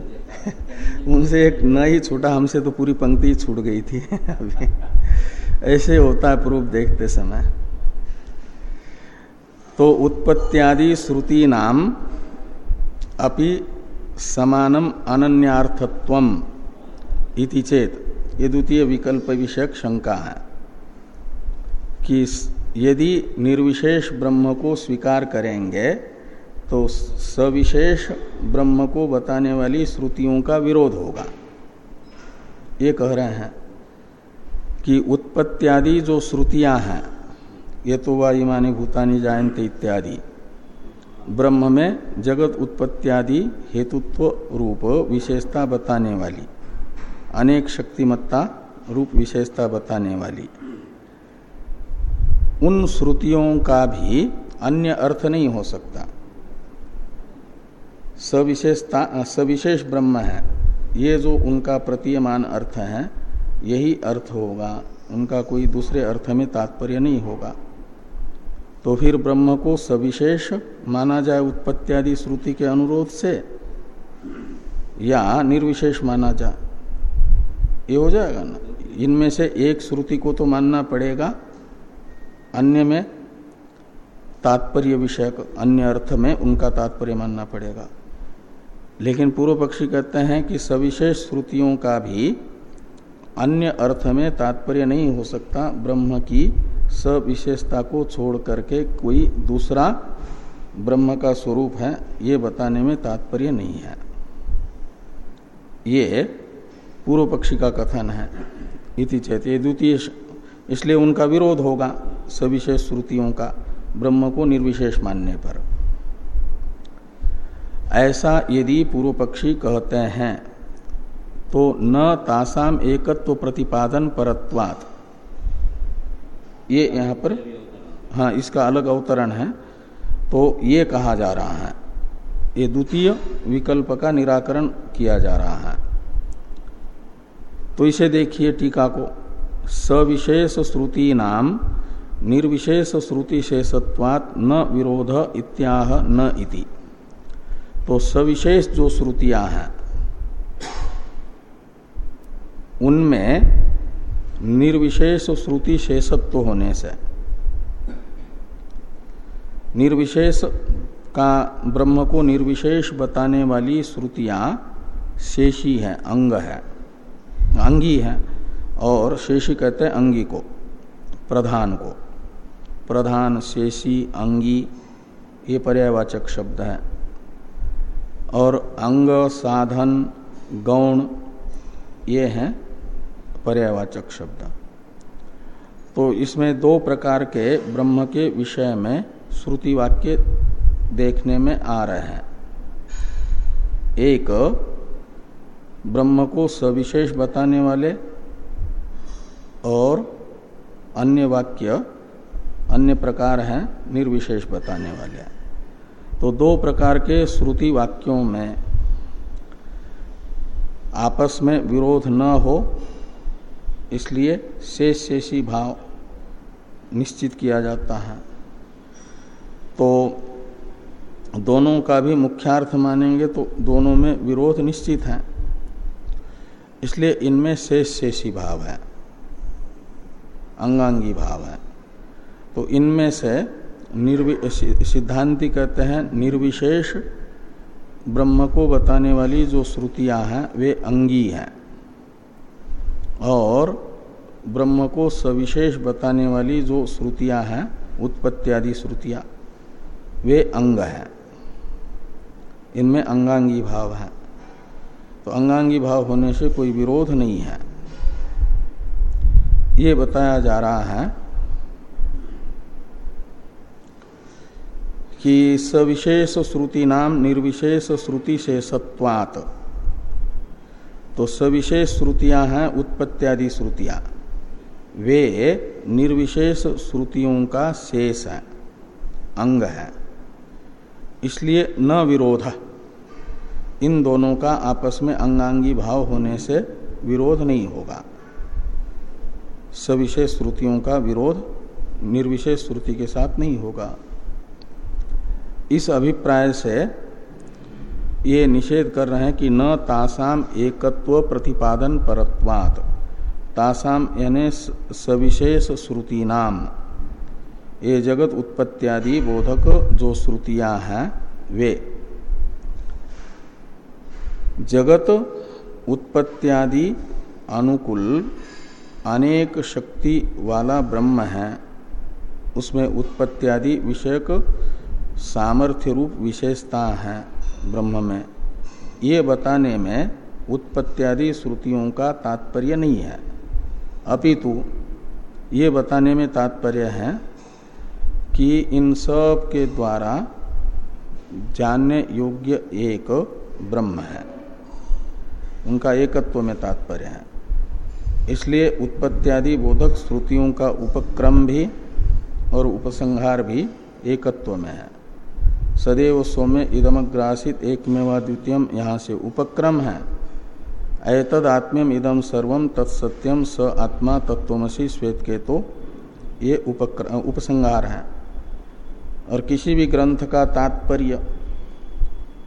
S1: उनसे एक न ही छूटा, हमसे तो पूरी पंक्ति छूट गई थी। अभी ऐसे होता है प्रूफ देखते समय। तो उत्पत्त्यादि श्रुति नाम अपि समानम अनन्यार्थत्व इति चेत, ये द्वितीय विकल्प विषयक शंका है कि यदि निर्विशेष ब्रह्म को स्वीकार करेंगे तो सविशेष ब्रह्म को बताने वाली श्रुतियों का विरोध होगा। ये कह रहे हैं कि उत्पत्त्यादि जो श्रुतियाँ हैं, ये तो वायुमानी, भूतानी, जायंत इत्यादि, ब्रह्म में जगत उत्पत्त्यादि हेतुत्व रूप विशेषता बताने वाली, अनेक शक्तिमत्ता रूप विशेषता बताने वाली। उन श्रुतियों का भी अन्य अर्थ नहीं हो सकता। सविशेषता, सविशेष ब्रह्म है। ये जो उनका प्रतीयमान अर्थ है, यही अर्थ होगा। उनका कोई दूसरे अर्थ में तात्पर्य नहीं होगा। तो फिर ब्रह्म को सविशेष माना जाए उत्पत्ति श्रुति के अनुरोध से, या निर्विशेष माना जाए ये हो जाएगा ना? इनमें से एक श्रुति को तो मानना पड़ेगा। अन्य में तात्पर्य विषयक, अन्य अर्थ में उनका तात्पर्य मानना पड़ेगा। लेकिन पूर्व पक्षी कहते हैं कि सविशेष श्रुतियों का भी अन्य अर्थ में तात्पर्य नहीं हो सकता। ब्रह्म की सविशेषता को छोड़ करके कोई दूसरा ब्रह्म का स्वरूप है, ये बताने में तात्पर्य नहीं है। ये पूर्व पक्षी का कथन है। इति चैत्य द्वितीय इसलिए उनका विरोध होगा सविशेष श्रुतियों का, ब्रह्म को निर्विशेष मानने पर। ऐसा यदि पूर्व पक्षी कहते हैं तो न तासाम एकत्व प्रतिपादन परत्वात। ये यहाँ पर हाँ इसका अलग अवतरण है। तो ये कहा जा रहा है, ये द्वितीय विकल्प का निराकरण किया जा रहा है। तो इसे देखिए टीका को। सविशेष श्रुति नाम निर्विशेष श्रुति शेषत्वात न विरोध इत्याह न इति। तो सविशेष जो श्रुतियाँ हैं, उनमें निर्विशेष श्रुति शेषत्व होने से, निर्विशेष का ब्रह्म को निर्विशेष बताने वाली श्रुतियाँ शेषी है, अंग है, अंगी है। और शेषी कहते हैं अंगी को, प्रधान को। प्रधान, शेषी, अंगी, ये पर्यायवाचक शब्द है। और अंग, साधन, गौण, ये हैं पर्यावाचक शब्द। तो इसमें दो प्रकार के ब्रह्म के विषय में श्रुति वाक्य देखने में आ रहे हैं। एक, ब्रह्म को सविशेष बताने वाले और अन्य वाक्य, अन्य प्रकार हैं, निर्विशेष बताने वाले तो दो प्रकार के श्रुति वाक्यों में आपस में विरोध न हो, इसलिए शेष शेषी भाव निश्चित किया जाता है। तो दोनों का भी मुख्यार्थ मानेंगे तो दोनों में विरोध निश्चित है, इसलिए इनमें शेष शेषी भाव है। अंगांगी भाव है। तो इनमें से निर्वि सिद्धांति कहते हैं, निर्विशेष ब्रह्म को बताने वाली जो श्रुतियाँ हैं, वे अंगी हैं। और ब्रह्म को सविशेष बताने वाली जो श्रुतियाँ हैं, उत्पत्ति श्रुतियाँ, वे अंग हैं। इनमें अंगांगी भाव है। तो अंगांगी भाव होने से कोई विरोध नहीं है। ये बताया जा रहा है कि सविशेष श्रुति नाम निर्विशेष श्रुति से सत्वात। तो सविशेष श्रुतियाँ हैं, उत्पत्त्यादि श्रुतियाँ। वे निर्विशेष श्रुतियों का शेष है, अंग है। इसलिए न विरोध। इन दोनों का आपस में अंगांगी भाव होने से विरोध नहीं होगा। सविशेष श्रुतियों का विरोध निर्विशेष श्रुति के साथ नहीं होगा। इस अभिप्राय से ये निषेध कर रहे हैं कि न तासाम एकत्व प्रतिपादन परत्वात। तासाम यानी सविशेष श्रुति नाम ये जगत उत्पत्त्यादि बोधक जो श्रुतियाँ हैं, वे। जगत उत्पत्त्यादि अनुकूल अनेक शक्ति वाला ब्रह्म है। उसमें उत्पत्त्यादि विषयक सामर्थ्य रूप विशेषता है ब्रह्म में। ये बताने में उत्पत्त्यादि श्रुतियों का तात्पर्य नहीं है। अपितु ये बताने में तात्पर्य है कि इन सब के द्वारा जानने योग्य एक ब्रह्म है। उनका एकत्व में तात्पर्य है। इसलिए उत्पत्त्यादि बोधक श्रुतियों का उपक्रम भी और उपसंहार भी एकत्व में है। सदैव सौम्य इदमग्रासित एकमेवा द्वितीय यहाँ से उपक्रम है। एतद आत्म्यम इदम सर्वम तत्सत्यम स आत्मा तत्वमसी श्वेत के तो ये उपसंहार है। और किसी भी ग्रंथ का तात्पर्य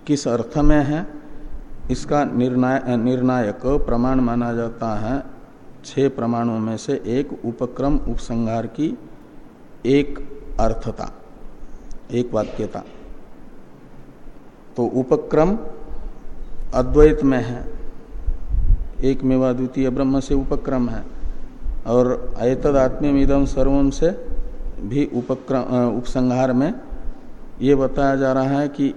S1: किस अर्थ में है, इसका निर्णाय, निर्णायक प्रमाण माना जाता है छह प्रमाणों में से एक उपक्रम उपसंहार की एक अर्थता, एक वाक्यता। तो उपक्रम अद्वैत में है, एक मेवा द्वितीय ब्रह्म से उपक्रम है, और अयतद आत्मीयम सर्वम से भी उपक्रम उपसंहार में ये बताया जा रहा है कि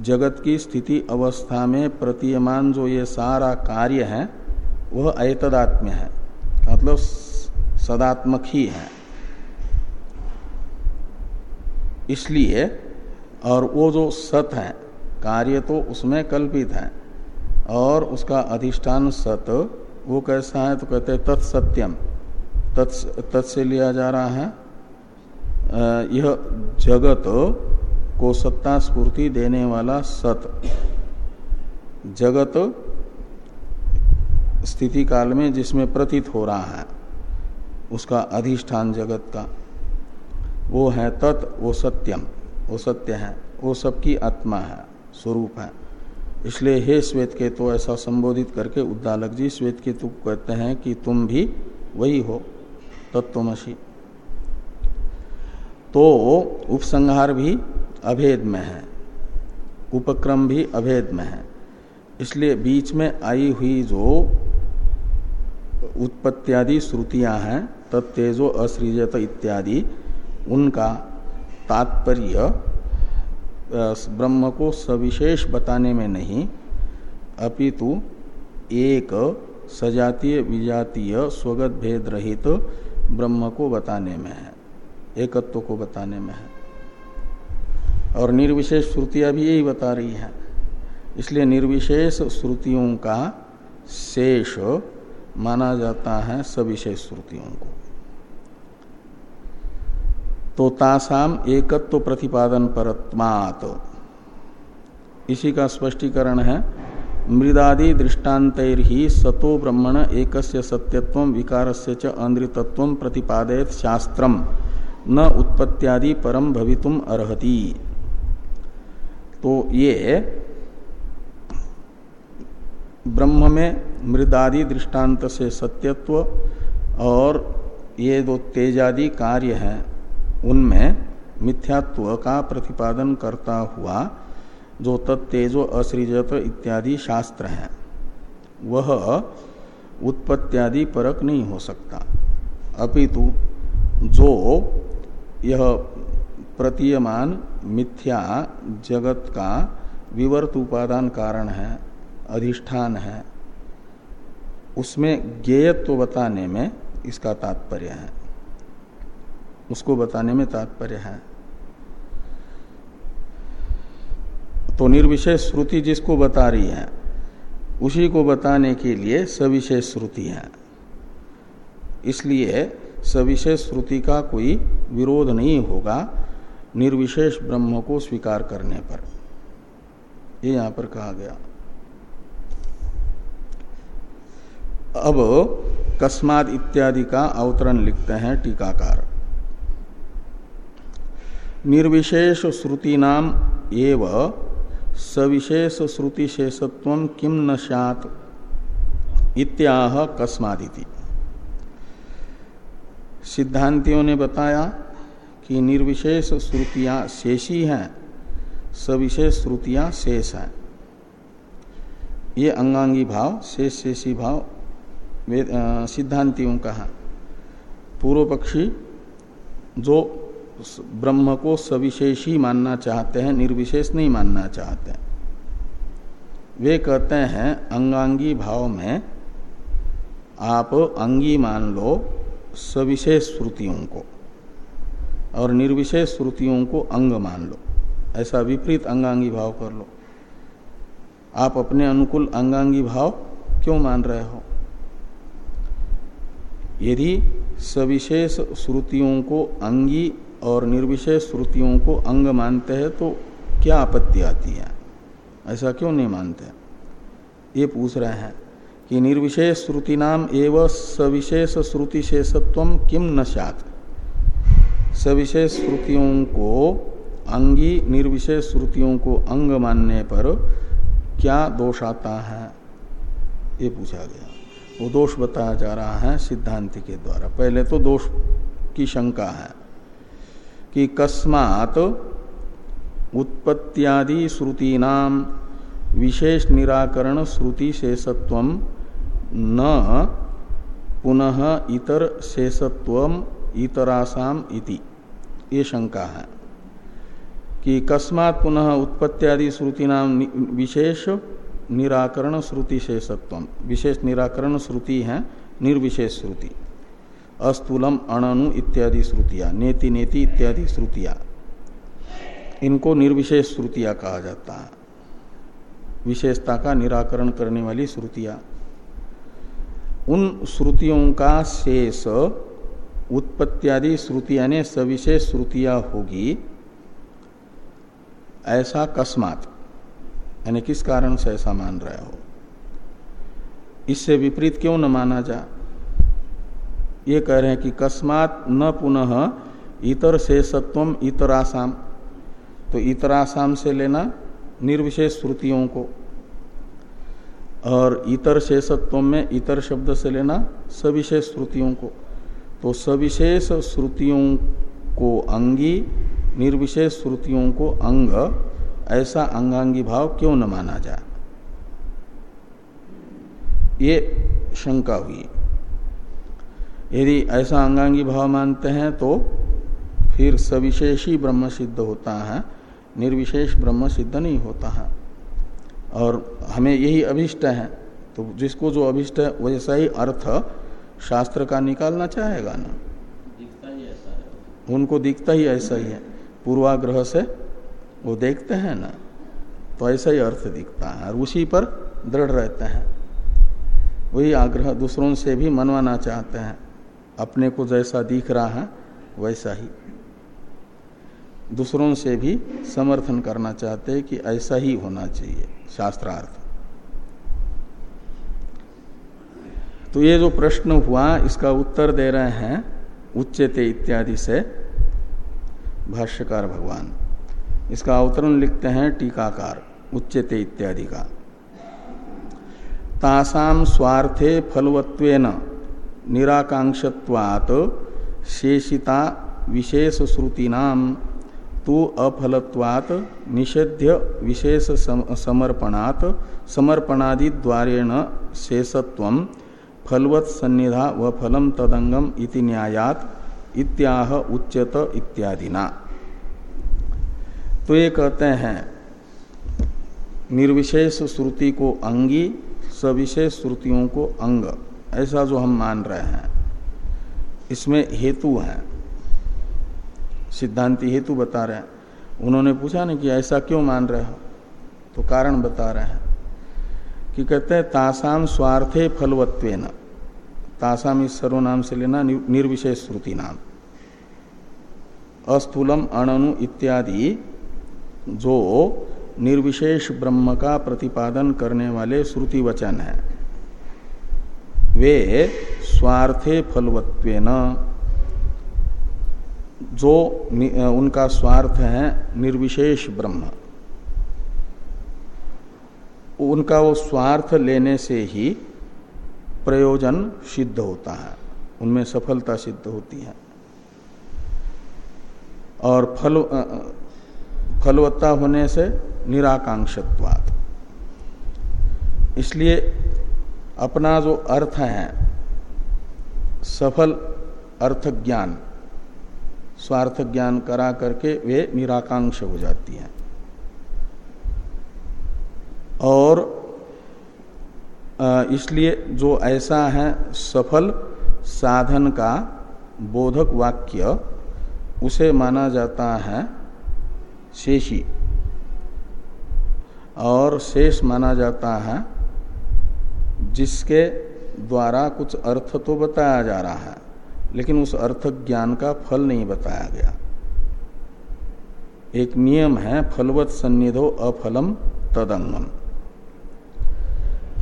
S1: जगत की स्थिति अवस्था में प्रतीयमान जो ये सारा कार्य है वह अयतदात्म्य है। मतलब सदात्मक ही है। इसलिए और वो जो सत है, कार्य तो उसमें कल्पित है। और उसका अधिष्ठान सत, वो कैसा है तो कहते हैं तत्सत्यम। तत् से लिया जा रहा है। यह जगत को सत्ता स्फूर्ति देने वाला सत। जगत स्थिति काल में जिसमें प्रतीत हो रहा है, उसका अधिष्ठान जगत का। वो है तत्, वो सत्यम। वो सत्य है, वो सबकी आत्मा है, स्वरूप है। इसलिए हे श्वेत के तो ऐसा संबोधित करके उद्दालक जी श्वेत के तु कहते हैं कि तुम भी वही हो तत्वमसी तो उपसंहार भी अभेद में है, उपक्रम भी अभेद में है। इसलिए बीच में आई हुई जो उत्पत्तियादि श्रुतियाँ हैं, तत्तेजो असृजत इत्यादि, उनका तात्पर्य ब्रह्म को सविशेष बताने में नहीं, अपितु एक सजातीय विजातीय स्वगत भेद रहित ब्रह्म को बताने में है, एकत्व को बताने में है। और निर्विशेष श्रुतियाँ भी यही बता रही है। इसलिए निर्विशेष श्रुतियों का शेष माना जाता है सविशेष श्रुतियों को। तो तासाम एकत्व प्रतिपादन परत्मात इसी का स्पष्टीकरण है, मृदादि दृष्टांत ही सतो ब्रह्मण एक सत्यत्व विकार से अंध्रितत्व प्रतिपादयत शास्त्रम, न उत्पत्त्यादि परम भवितुम अर्हति। तो ये ब्रह्म में मृदादि दृष्टांत से सत्यत्व और ये दो तेजादि कार्य हैं। उनमें मिथ्यात्व का प्रतिपादन करता हुआ जो तत्तेजो, असृजत इत्यादि शास्त्र हैं। वह उत्पत्त्यादि परक नहीं हो सकता। अपितु जो यह प्रतीयमान मिथ्या जगत का विवर्त उपादान कारण है अधिष्ठान है, उसमें ज्ञेयत्व बताने में इसका तात्पर्य है। उसको बताने में तात्पर्य है। तो निर्विशेष श्रुति जिसको बता रही है, उसी को बताने के लिए सविशेष श्रुति है। इसलिए सविशेष श्रुति का कोई विरोध नहीं होगा निर्विशेष ब्रह्म को स्वीकार करने पर। ये यहाँ पर कहा गया। अब कस्माद इत्यादि का अवतरण लिखते हैं टीकाकार। निर्विशेष श्रुति नाम एव सविशेष श्रुति शेषत्व किम न सत इत्याह कस्मादिति। सिद्धांतियों ने बताया कि निर्विशेष श्रुतियाँ शेषी हैं, सविशेष श्रुतियाँ शेष हैं। ये अंगांगी भाव, शेष शेषी भाव सिद्धांतियों का पूर्व पक्षी जो ब्रह्म को सविशेष ही मानना चाहते हैं, निर्विशेष नहीं मानना चाहते। हैं वे कहते हैं, अंगांगी भाव में आप अंगी मान लो सविशेष श्रुतियों को और निर्विशेष श्रुतियों को अंग मान लो। ऐसा विपरीत अंगांगी भाव कर लो। आप अपने अनुकूल अंगांगी भाव क्यों मान रहे हो? यदि सविशेष श्रुतियों को अंगी और निर्विशेष श्रुतियों को अंग मानते हैं तो क्या आपत्ति आती है? ऐसा क्यों नहीं मानते? ये पूछ रहे हैं कि निर्विशेष श्रुति नाम एवं सविशेष श्रुति शेषत्व किम न सात सविशेष श्रुतियों को अंगी, निर्विशेष श्रुतियों को अंग मानने पर क्या दोष आता है? ये पूछा गया। वो दोष बताया जा रहा है सिद्धांति के द्वारा। पहले तो दोष की शंका है कि कस्मात उत्पत्त्यादि श्रुतीनाम विशेष निराकरण श्रुति शेषत्व न पुनः इतर शेषत्व इतरासाम इति। ये शंका है कि कस्मात पुनः उत्पत्त्यादि श्रुति नाम विशेष निराकरण श्रुति शेषत्व विशेष निराकरण श्रुति है, निर्विशेष श्रुति। अस्तूलम, अणनु इत्यादि श्रुतियाँ, नेति नेति इत्यादि श्रुतियाँ। इनको निर्विशेष श्रुतियाँ कहा जाता है। विशेषता का निराकरण करने वाली श्रुतियाँ। उन श्रुतियों का शेष उत्पत्तियादि श्रुतियाँ ने सविशेष श्रुतियाँ होगी। ऐसा कस्मात यानी किस कारण से ऐसा मान रहे हो? इससे विपरीत क्यों न माना जा? ये कह रहे हैं कि कस्मात न पुनः इतर शेषत्व इतरासाम। तो इतरासाम से लेना निर्विशेष श्रुतियों को। और इतर शेषत्व में इतर शब्द से लेना सविशेष श्रुतियों को। तो सविशेष श्रुतियों को अंगी, निर्विशेष श्रुतियों को अंग ऐसा अंगांगी भाव क्यों न माना जाए ये शंका हुई। यदि ऐसा अंगांगी भाव मानते हैं तो फिर सविशेषी ब्रह्म सिद्ध होता है निर्विशेष ब्रह्म सिद्ध नहीं होता है। और हमें यही अभिष्ट है तो जिसको जो अभिष्ट है वैसा ही अर्थ शास्त्र का निकालना चाहेगा ना? दिखता ही ऐसा है। उनको दिखता ही ऐसा ही है। पूर्वाग्रह से वो देखते हैं ना तो ऐसा ही अर्थ दिखता है और उसी पर दृढ़ रहते हैं। वही आग्रह दूसरों से भी मनवाना चाहते हैं। अपने को जैसा दिख रहा है, वैसा ही। दूसरों से भी समर्थन करना चाहते हैं कि ऐसा ही होना चाहिए, शास्त्रार्थ। तो ये जो प्रश्न हुआ, इसका उत्तर दे रहे हैं, उच्चते इत्यादि से भाष्यकार भगवान। इसका अवतरण लिखते हैं टीकाकार, उच्चते इत्यादि का। तासाम स्वार्थे फलवत्वेन निराकांक्षत्वात् शेषिता विशेष श्रुतीनाम तो अफलत्वात निषेध्य विशेष समर्पणात समर्पणादि द्वारेण शेषत्व फलवत सन्निधा व फलम तदंगम इति न्यायात इत्याह उच्यत इत्यादिना। तो ये कहते हैं, निर्विशेष श्रुति को अंगी, सविशेष श्रुतियों को अंग, ऐसा जो हम मान रहे हैं। इसमें हेतु है। सिद्धांति हेतु बता रहे हैं। उन्होंने पूछा ना कि ऐसा क्यों मान रहे हो? तो कारण बता रहे हैं कि कहते हैं, तासाम स्वार्थे फलवत्व तासाम इस सर्वनाम से लेना निर्विशेष श्रुति नाम। अस्थूलम, अणनु इत्यादि जो निर्विशेष ब्रह्म का प्रतिपादन करने वाले श्रुति वचन है। वे स्वार्थे फलवत्वेन। जो उनका स्वार्थ है निर्विशेष ब्रह्म। उनका वो स्वार्थ लेने से ही प्रयोजन सिद्ध होता है। उनमें सफलता सिद्ध होती है। और फल फलवत्ता होने से निराकांक्षत्वात्। इसलिए अपना जो अर्थ है, सफल अर्थ ज्ञान स्वार्थ ज्ञान करा करके वे निराकांक्ष हो जाती हैं। और इसलिए जो ऐसा है, सफल साधन का बोधक वाक्य, उसे माना जाता है शेषी और शेष माना जाता है, जिसके द्वारा कुछ अर्थ तो बताया जा रहा है, लेकिन उस अर्थ ज्ञान का फल नहीं बताया गया। एक नियम है, फलवत सन्निधो अफलम तदंगम।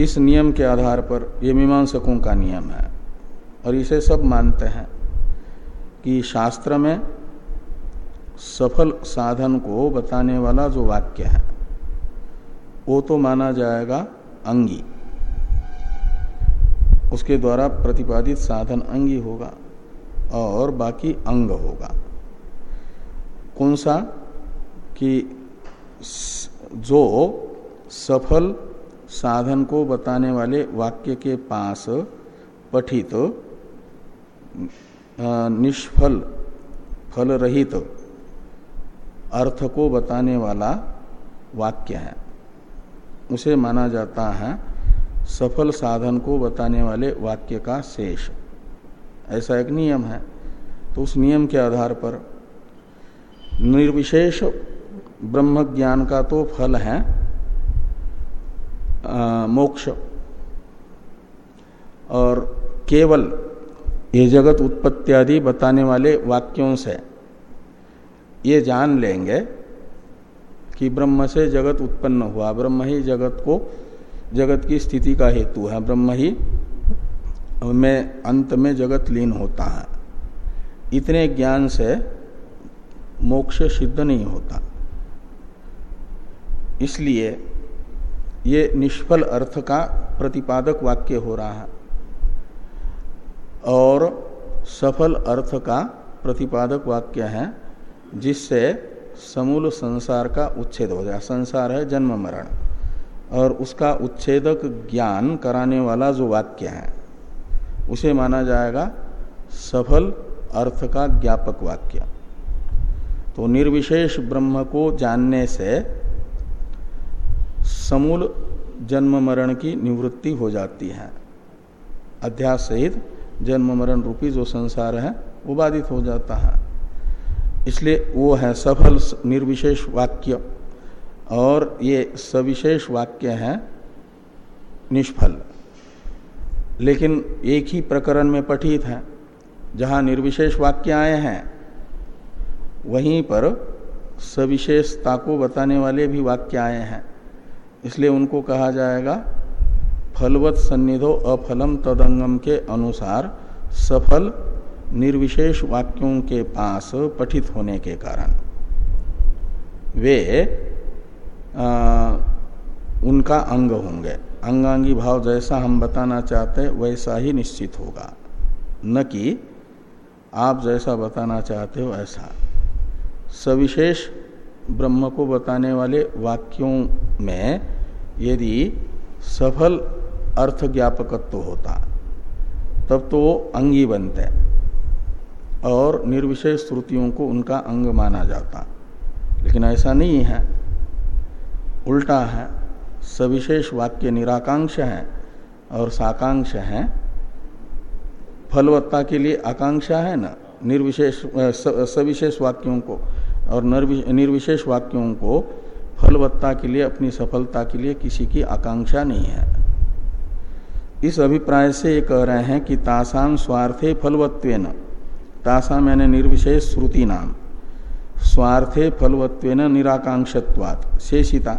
S1: इस नियम के आधार पर यह मीमांसकों का नियम है, और इसे सब मानते हैं कि शास्त्र में सफल साधन को बताने वाला जो वाक्य है, वो तो माना जाएगा अंगी। उसके द्वारा प्रतिपादित साधन अंगी होगा और बाकी अंग होगा। कौन सा? कि जो सफल साधन को बताने वाले वाक्य के पास पठित निष्फल फल रहित अर्थ को बताने वाला वाक्य है। उसे माना जाता है सफल साधन को बताने वाले वाक्य का शेष। ऐसा एक नियम है। तो उस नियम के आधार पर निर्विशेष ब्रह्म ज्ञान का तो फल है मोक्ष। और केवल ये जगत उत्पत्ति आदि बताने वाले वाक्यों से ये जान लेंगे कि ब्रह्म से जगत उत्पन्न हुआ। ब्रह्म ही जगत को, जगत की स्थिति का हेतु है। ब्रह्म ही में, अंत में जगत लीन होता है। इतने ज्ञान से मोक्ष सिद्ध नहीं होता। इसलिए ये निष्फल अर्थ का प्रतिपादक वाक्य हो रहा है। और सफल अर्थ का प्रतिपादक वाक्य है जिससे समूल संसार का उच्छेद हो जाए। संसार है जन्म मरण। और उसका उच्छेदक ज्ञान कराने वाला जो वाक्य है, उसे माना जाएगा सफल अर्थ का ज्ञापक वाक्य। तो निर्विशेष ब्रह्म को जानने से समूल जन्म मरण की निवृत्ति हो जाती है। अध्यास सहित जन्म मरण रूपी जो संसार है, वो बाधित हो जाता है। इसलिए वो है सफल निर्विशेष वाक्य। और ये सविशेष वाक्य है निष्फल। लेकिन एक ही प्रकरण में पठित है। जहाँ निर्विशेष वाक्य आए हैं, वहीं पर सविशेषता को बताने वाले भी वाक्य आए हैं। इसलिए उनको कहा जाएगा, फलवत सन्निधो अफलम तदंगम के अनुसार सफल निर्विशेष वाक्यों के पास पठित होने के कारण वे आ, उनका अंग होंगे। अंगांगी भाव जैसा हम बताना चाहते हैं वैसा ही निश्चित होगा। न कि आप जैसा बताना चाहते हो ऐसा। सविशेष ब्रह्म को बताने वाले वाक्यों में यदि सफल अर्थ ज्ञापकत्व होता तब तो वो अंगी बनते। और निर्विशेष श्रुतियों को उनका अंग माना जाता। लेकिन ऐसा नहीं है। उल्टा है। सविशेष वाक्य निराकांक्ष है और साकांक्ष है। फलवत्ता के लिए आकांक्षा है ना? निर्विशेष सविशेष वाक्यों को और निर्विशेष वाक्यों को फलवत्ता के लिए, अपनी सफलता के लिए किसी की आकांक्षा नहीं है। इस अभिप्राय से ये कह रहे हैं कि तासाम स्वार्थे फलवत्व तासाम यानी निर्विशेष श्रुति नाम। स्वार्थे फलवत्व निराकांक्षत्वात्। शेषिता।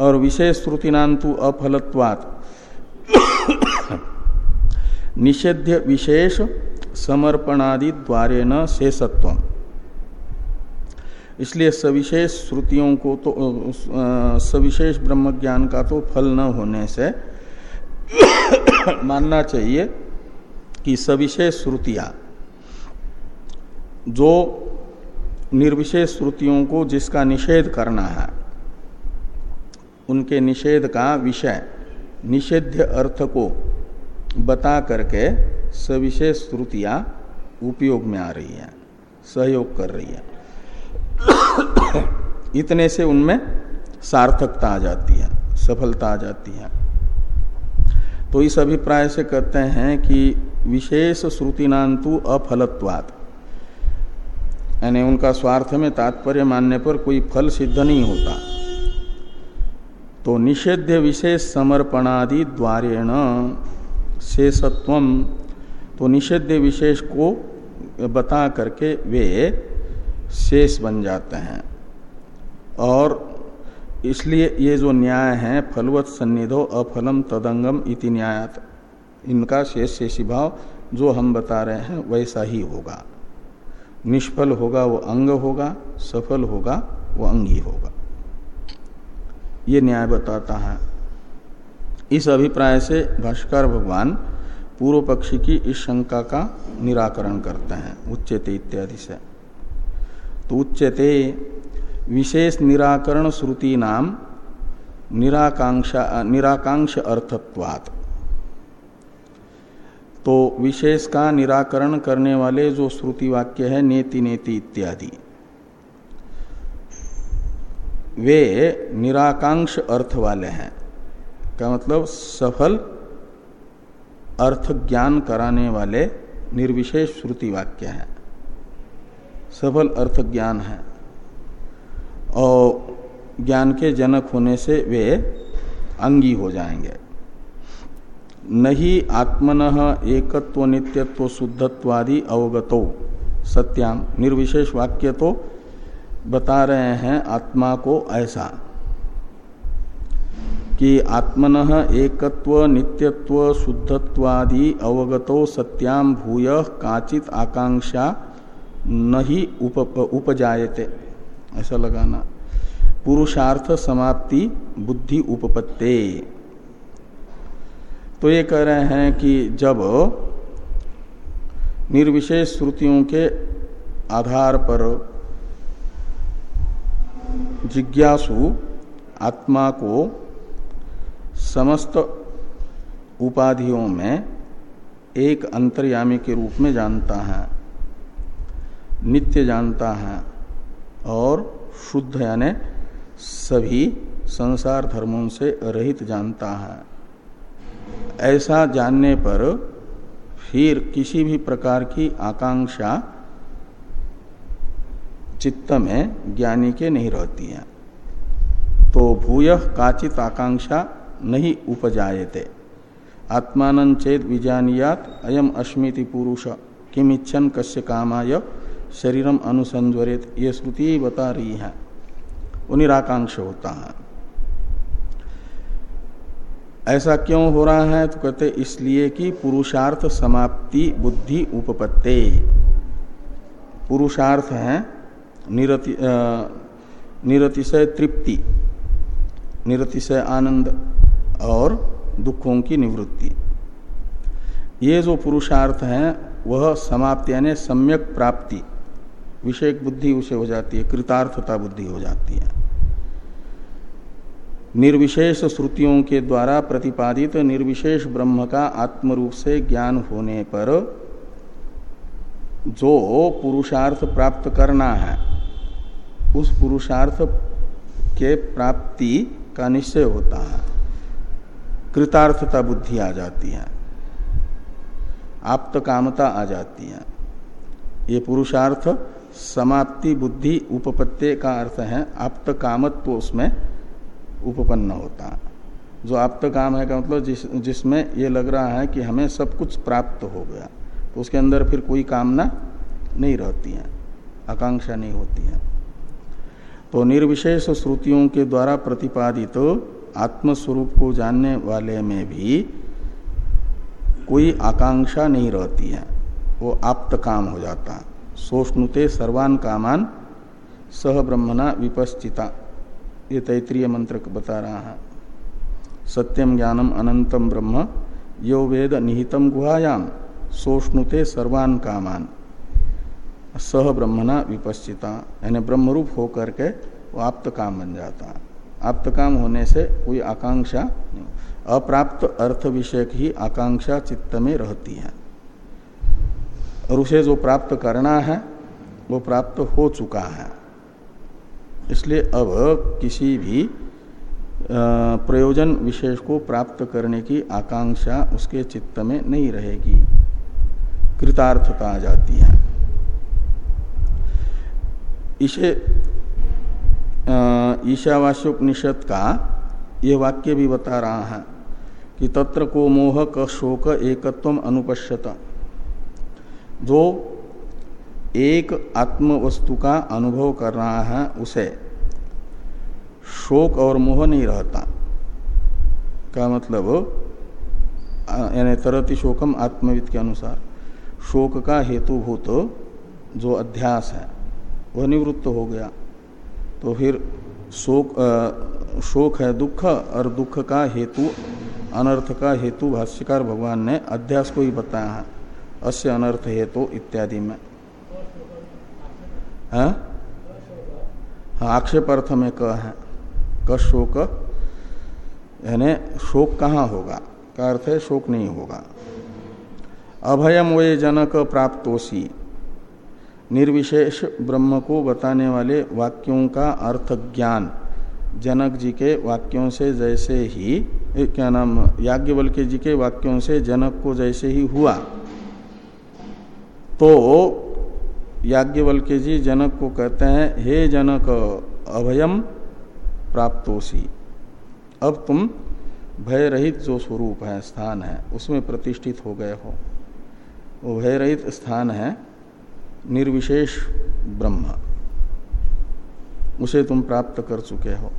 S1: और विशेष श्रुतिनाम तो अफलत्वात्। निषेध्य विशेष समर्पणादि द्वारे न शेषत्व इसलिए सविशेष श्रुतियों को तो सविशेष ब्रह्म ज्ञान का तो फल न होने से मानना चाहिए कि सविशेष श्रुतियाँ, जो निर्विशेष श्रुतियों को जिसका निषेध करना है, उनके निषेध का विषय निषेध्य अर्थ को बता करके सविशेष श्रुतियाँ उपयोग में आ रही है, सहयोग कर रही है। इतने से उनमें सार्थकता आ जाती है, सफलता आ जाती है। तो इस अभिप्राय से कहते हैं कि विशेष श्रुतिनांतु अफलत्वात्। यानी उनका स्वार्थ में तात्पर्य मानने पर कोई फल सिद्ध नहीं होता। तो निषेध्य विशेष समर्पणादि द्वारेण शेषत्व तो निषेध विशेष को बता करके वे शेष बन जाते हैं। और इसलिए ये जो न्याय है, फलवत सन्निधो अफलम तदंगम इति न्यायात। इनका शेष शेषी भाव जो हम बता रहे हैं वैसा ही होगा। निष्फल होगा वो अंग होगा, सफल होगा वो अंगी होगा। ये न्याय बताता है। इस अभिप्राय से भाष्कर भगवान पूर्व पक्षी की इस शंका का निराकरण करते हैं, उच्चते इत्यादि से। तो उच्चते विशेष निराकरण श्रुति नाम निराकांक्षा, निराकांक्ष अर्थत्वात्। तो विशेष का निराकरण करने वाले जो श्रुति वाक्य है, नेति नेति इत्यादि। वे निराकांक्ष अर्थ वाले हैं। का मतलब सफल अर्थ ज्ञान कराने वाले निर्विशेष श्रुति वाक्य हैं। सफल अर्थ ज्ञान है। और ज्ञान के जनक होने से वे अंगी हो जाएँगे। नहीं आत्मन एकत्व नित्यत्व शुद्धत्वादि अवगतो। सत्याम निर्विशेष वाक्य तो बता रहे हैं आत्मा को ऐसा। कि आत्मन एकत्व नित्यत्व शुद्धत्वादि अवगतो सत्याम भूय काचित आकांक्षा नहीं उप, उपजायते। ऐसा लगाना। पुरुषार्थ समाप्ति बुद्धि उपपत्ते। तो ये कह रहे हैं कि जब निर्विशेष श्रुतियों के आधार पर जिज्ञासु आत्मा को समस्त उपाधियों में एक अंतर्यामी के रूप में जानता है, नित्य जानता है और शुद्ध यानी सभी संसार धर्मों से रहित जानता है। ऐसा जानने पर फिर किसी भी प्रकार की आकांक्षा चित्त में ज्ञानी के नहीं रहती है। तो भूय काचित आकांक्षा नहीं उपजायते। आत्मान चेत विजानियात, अयम अश्मिति पुरुष, किम इच्छन कश्य कामाय, शरीरम अनुसंजरित ये श्रुति बता रही है। वो निराकांक्ष होता है। ऐसा क्यों हो रहा है? तो कहते, इसलिए कि पुरुषार्थ समाप्ति बुद्धि उपपत्ते। पुरुषार्थ है, निरति निरतिशय तृप्ति, निरतिशय आनंद और दुखों की निवृत्ति। ये जो पुरुषार्थ है, वह समाप्ति यानी सम्यक प्राप्ति विषय बुद्धि उसे हो जाती है, कृतार्थता बुद्धि हो जाती है। निर्विशेष श्रुतियों के द्वारा प्रतिपादित निर्विशेष ब्रह्म का आत्म रूप से ज्ञान होने पर जो पुरुषार्थ प्राप्त करना है, उस पुरुषार्थ के प्राप्ति का निश्चय होता है। कृतार्थता बुद्धि आ जाती है। आप्त आ जाती है। ये पुरुषार्थ समाप्ति बुद्धि उपपत्ति का अर्थ है आप्त कामत्व उसमें उपपन्न होता। जो आप्त काम है का मतलब जिस, जिसमें ये लग रहा है कि हमें सब कुछ प्राप्त हो गया तो उसके अंदर फिर कोई कामना नहीं रहती है, आकांक्षा नहीं होती है। तो निर्विशेष श्रुतियों के द्वारा प्रतिपादित तो आत्मस्वरूप को जानने वाले में भी कोई आकांक्षा नहीं रहती है, वो आप्त काम हो जाता। है सोष्णुते सर्वान कामान सह ब्रह्मणा विपश्चिता। ये तैतरीय मंत्र बता रहा है। सत्यम ज्ञानम अनंतम ब्रह्म, यो वेद निहितम गुहायाम, सोष्णुते सर्वान कामान। सह ब्रह्मणा विपश्चिता, यानी ब्रह्मरूप होकर के वो आप्त काम बन जाता। है आप्त काम होने से कोई आकांक्षा नहीं अप्राप्त अर्थ विषयक ही आकांक्षा चित्त में रहती है। और उसे जो प्राप्त करना है, वो प्राप्त हो चुका है। इसलिए अब किसी भी प्रयोजन विशेष को प्राप्त करने की आकांक्षा उसके चित्त में नहीं रहेगी। कृतार्थता आ जाती है। इसे ईशावास्योपनिषद का यह वाक्य भी बता रहा है कि तत्र को मोह क शोक एकत्व अनुपश्यता। जो एक आत्म वस्तु का अनुभव कर रहा है उसे। शोक और मोह नहीं रहता। का मतलब? यानी तरति शोकम आत्मविद के अनुसार। शोक का हेतुभूत जो अध्यास है, वह निवृत्त हो गया। तो फिर शोक शोक है दुख और दुख का हेतु, अनर्थ का हेतु भाष्यकार भगवान ने अध्यास को ही बताया है। अस्य अनर्थ हेतु इत्यादि में। हाँ, हाँ आक्षेप अर्थ में क है। क शोक यानी शोक कहाँ होगा? का अर्थ है शोक नहीं होगा। अभयम वे जनक प्राप्तोसी। निर्विशेष ब्रह्म को बताने वाले वाक्यों का अर्थ ज्ञान। जनक जी के वाक्यों से जैसे ही क्या नाम याज्ञवल्क्य जी के वाक्यों से जनक को जैसे ही हुआ। तो याज्ञवल्क्य जी जनक को कहते हैं, हे जनक, अभयम प्राप्तोसी अब तुम भय रहित जो स्वरूप है, स्थान है, उसमें प्रतिष्ठित हो गए हो। वो भय रहित स्थान है, निर्विशेष ब्रह्म। उसे तुम प्राप्त कर चुके हो।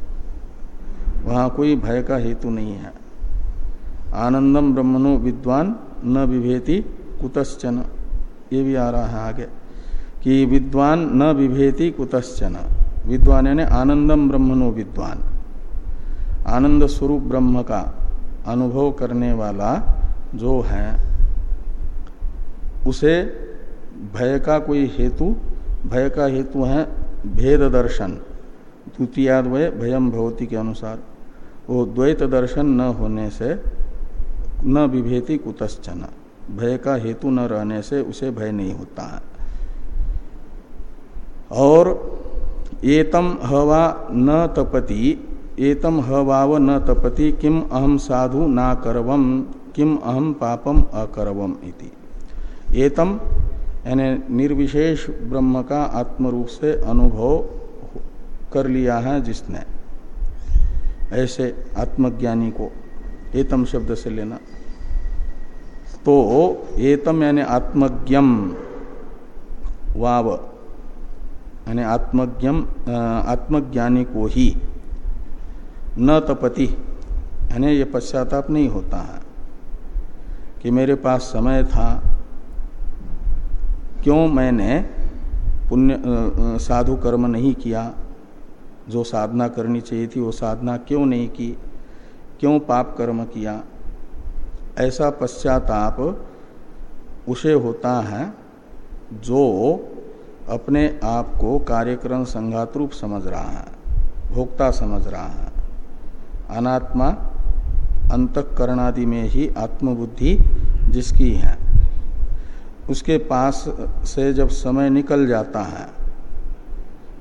S1: वहाँ कोई भय का हेतु नहीं है। आनंदम ब्रह्मणो विद्वान न विभेति कुतश्चन। ये भी आ रहा है आगे। कि विद्वान न विभेति कुतश्चन। विद्वान यानी आनंदम ब्रह्मणो विद्वान। आनंद स्वरूप ब्रह्म का अनुभव करने वाला जो है, उसे भय का कोई हेतु, भय का हेतु है भेद दर्शन। द्वितीयाद्वय भयम भवती के अनुसार। वो द्वैत दर्शन न होने से न विभेति कुतश्चन। भय का हेतु न रहने से उसे भय नहीं होता। है और एतम हवा न तपति, एतम हवाव न तपति, किम अहम साधु ना करवम किम अहम पापम अकरवम इति। एतम, यानी निर्विशेष ब्रह्म का आत्म रूप से अनुभव कर लिया है जिसने। ऐसे आत्मज्ञानी को एतम शब्द से लेना। तो एतम यानी आत्मज्ञम वाव। यानी आत्मज्ञम आत्मज्ञानी को ही न तपति, यानी ये पश्चाताप नहीं होता है कि मेरे पास समय था, क्यों मैंने पुण्य साधु कर्म नहीं किया, जो साधना करनी चाहिए थी वो साधना क्यों नहीं की, क्यों पाप कर्म किया? ऐसा पश्चाताप उसे होता है जो अपने आप को कार्यक्रम संघात रूप समझ रहा है, भोक्ता समझ रहा है। अनात्मा अंतकरण आदि में ही आत्मबुद्धि जिसकी है, उसके पास से जब समय निकल जाता है,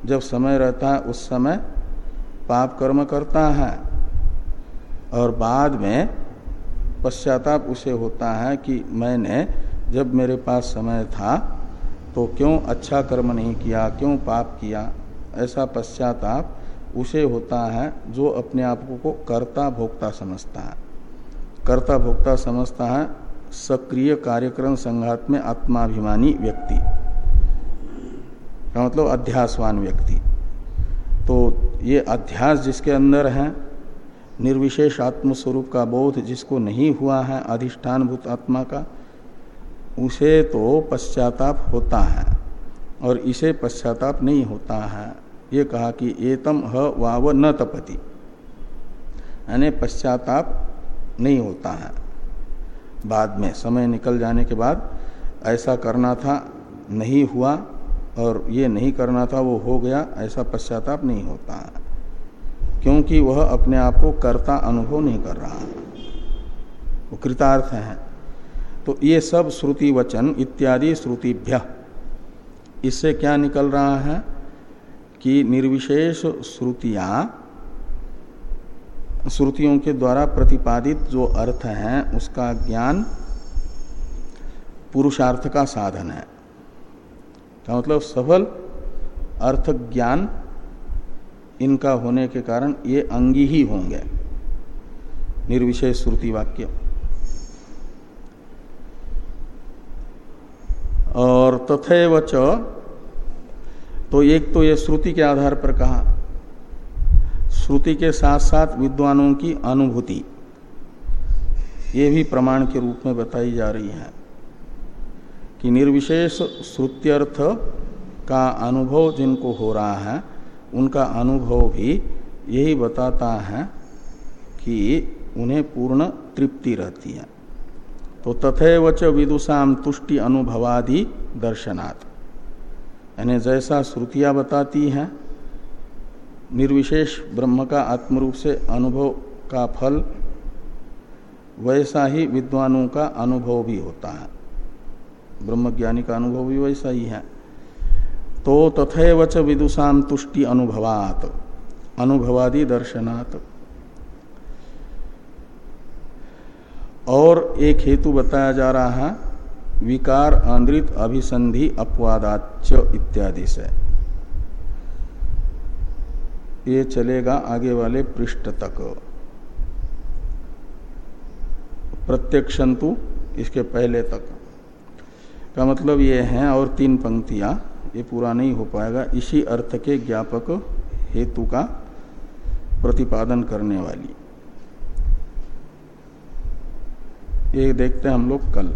S1: जब समय रहता है, उस समय पाप कर्म करता है और बाद में पश्चाताप उसे होता है कि मैंने जब मेरे पास समय था तो क्यों अच्छा कर्म नहीं किया, क्यों पाप किया? ऐसा पश्चाताप उसे होता है जो अपने आप को कर्ता भोक्ता समझता है। कर्ता भोक्ता समझता है सक्रिय कार्यक्रम संघात में आत्माभिमानी व्यक्ति, का मतलब अध्यासवान व्यक्ति। तो ये अध्यास जिसके अंदर है, निर्विशेष आत्मस्वरूप का बोध जिसको नहीं हुआ है अधिष्ठान भूत आत्मा का उसे तो पश्चाताप होता है और इसे पश्चाताप नहीं होता है। ये कहा कि एतम ह वाव न तपति। यानी पश्चाताप नहीं होता है। बाद में समय निकल जाने के बाद ऐसा करना था, नहीं हुआ और ये नहीं करना था, वो हो गया, ऐसा पश्चाताप नहीं होता है। क्योंकि वह अपने आप को कर्ता अनुभव नहीं कर रहा है। वो कृतार्थ है। तो ये सब श्रुति वचन इत्यादि श्रुतिभ्य। इससे क्या निकल रहा है कि निर्विशेष श्रुतियाँ श्रुतियों के द्वारा प्रतिपादित जो अर्थ है, उसका ज्ञान पुरुषार्थ का साधन है। का मतलब? सफल अर्थ ज्ञान इनका होने के कारण ये अंगी ही होंगे। निर्विशेष श्रुति वाक्य। और तथैव तो एक तो ये श्रुति के आधार पर कहा। श्रुति के साथ साथ विद्वानों की अनुभूति, ये भी प्रमाण के रूप में बताई जा रही है कि निर्विशेष श्रुत्यर्थ का अनुभव जिनको हो रहा है, उनका अनुभव भी यही बताता है कि उन्हें पूर्ण तृप्ति रहती है। तो तथैव च विदुषाम तुष्टि अनुभवादि दर्शनात्। यानी जैसा श्रुतियाँ बताती हैं, निर्विशेष ब्रह्म का आत्मरूप से अनुभव का फल, वैसा ही विद्वानों का अनुभव भी होता है। ब्रह्मज्ञानी का अनुभव भी वैसा ही है। तो तथैव च विदुषाम तुष्टि अनुभवात, अनुभवादि दर्शनात्। और एक हेतु बताया जा रहा है विकार आंद्रित अभिसंधि अपवादाच इत्यादि से। ये चलेगा आगे वाले पृष्ठ तक। प्रत्यक्षंतु इसके पहले तक। का मतलब ये है और तीन पंक्तियाँ, ये पूरा नहीं हो पाएगा। इसी अर्थ के ज्ञापक हेतु का प्रतिपादन करने वाली। ये देखते हैं हम लोग कल।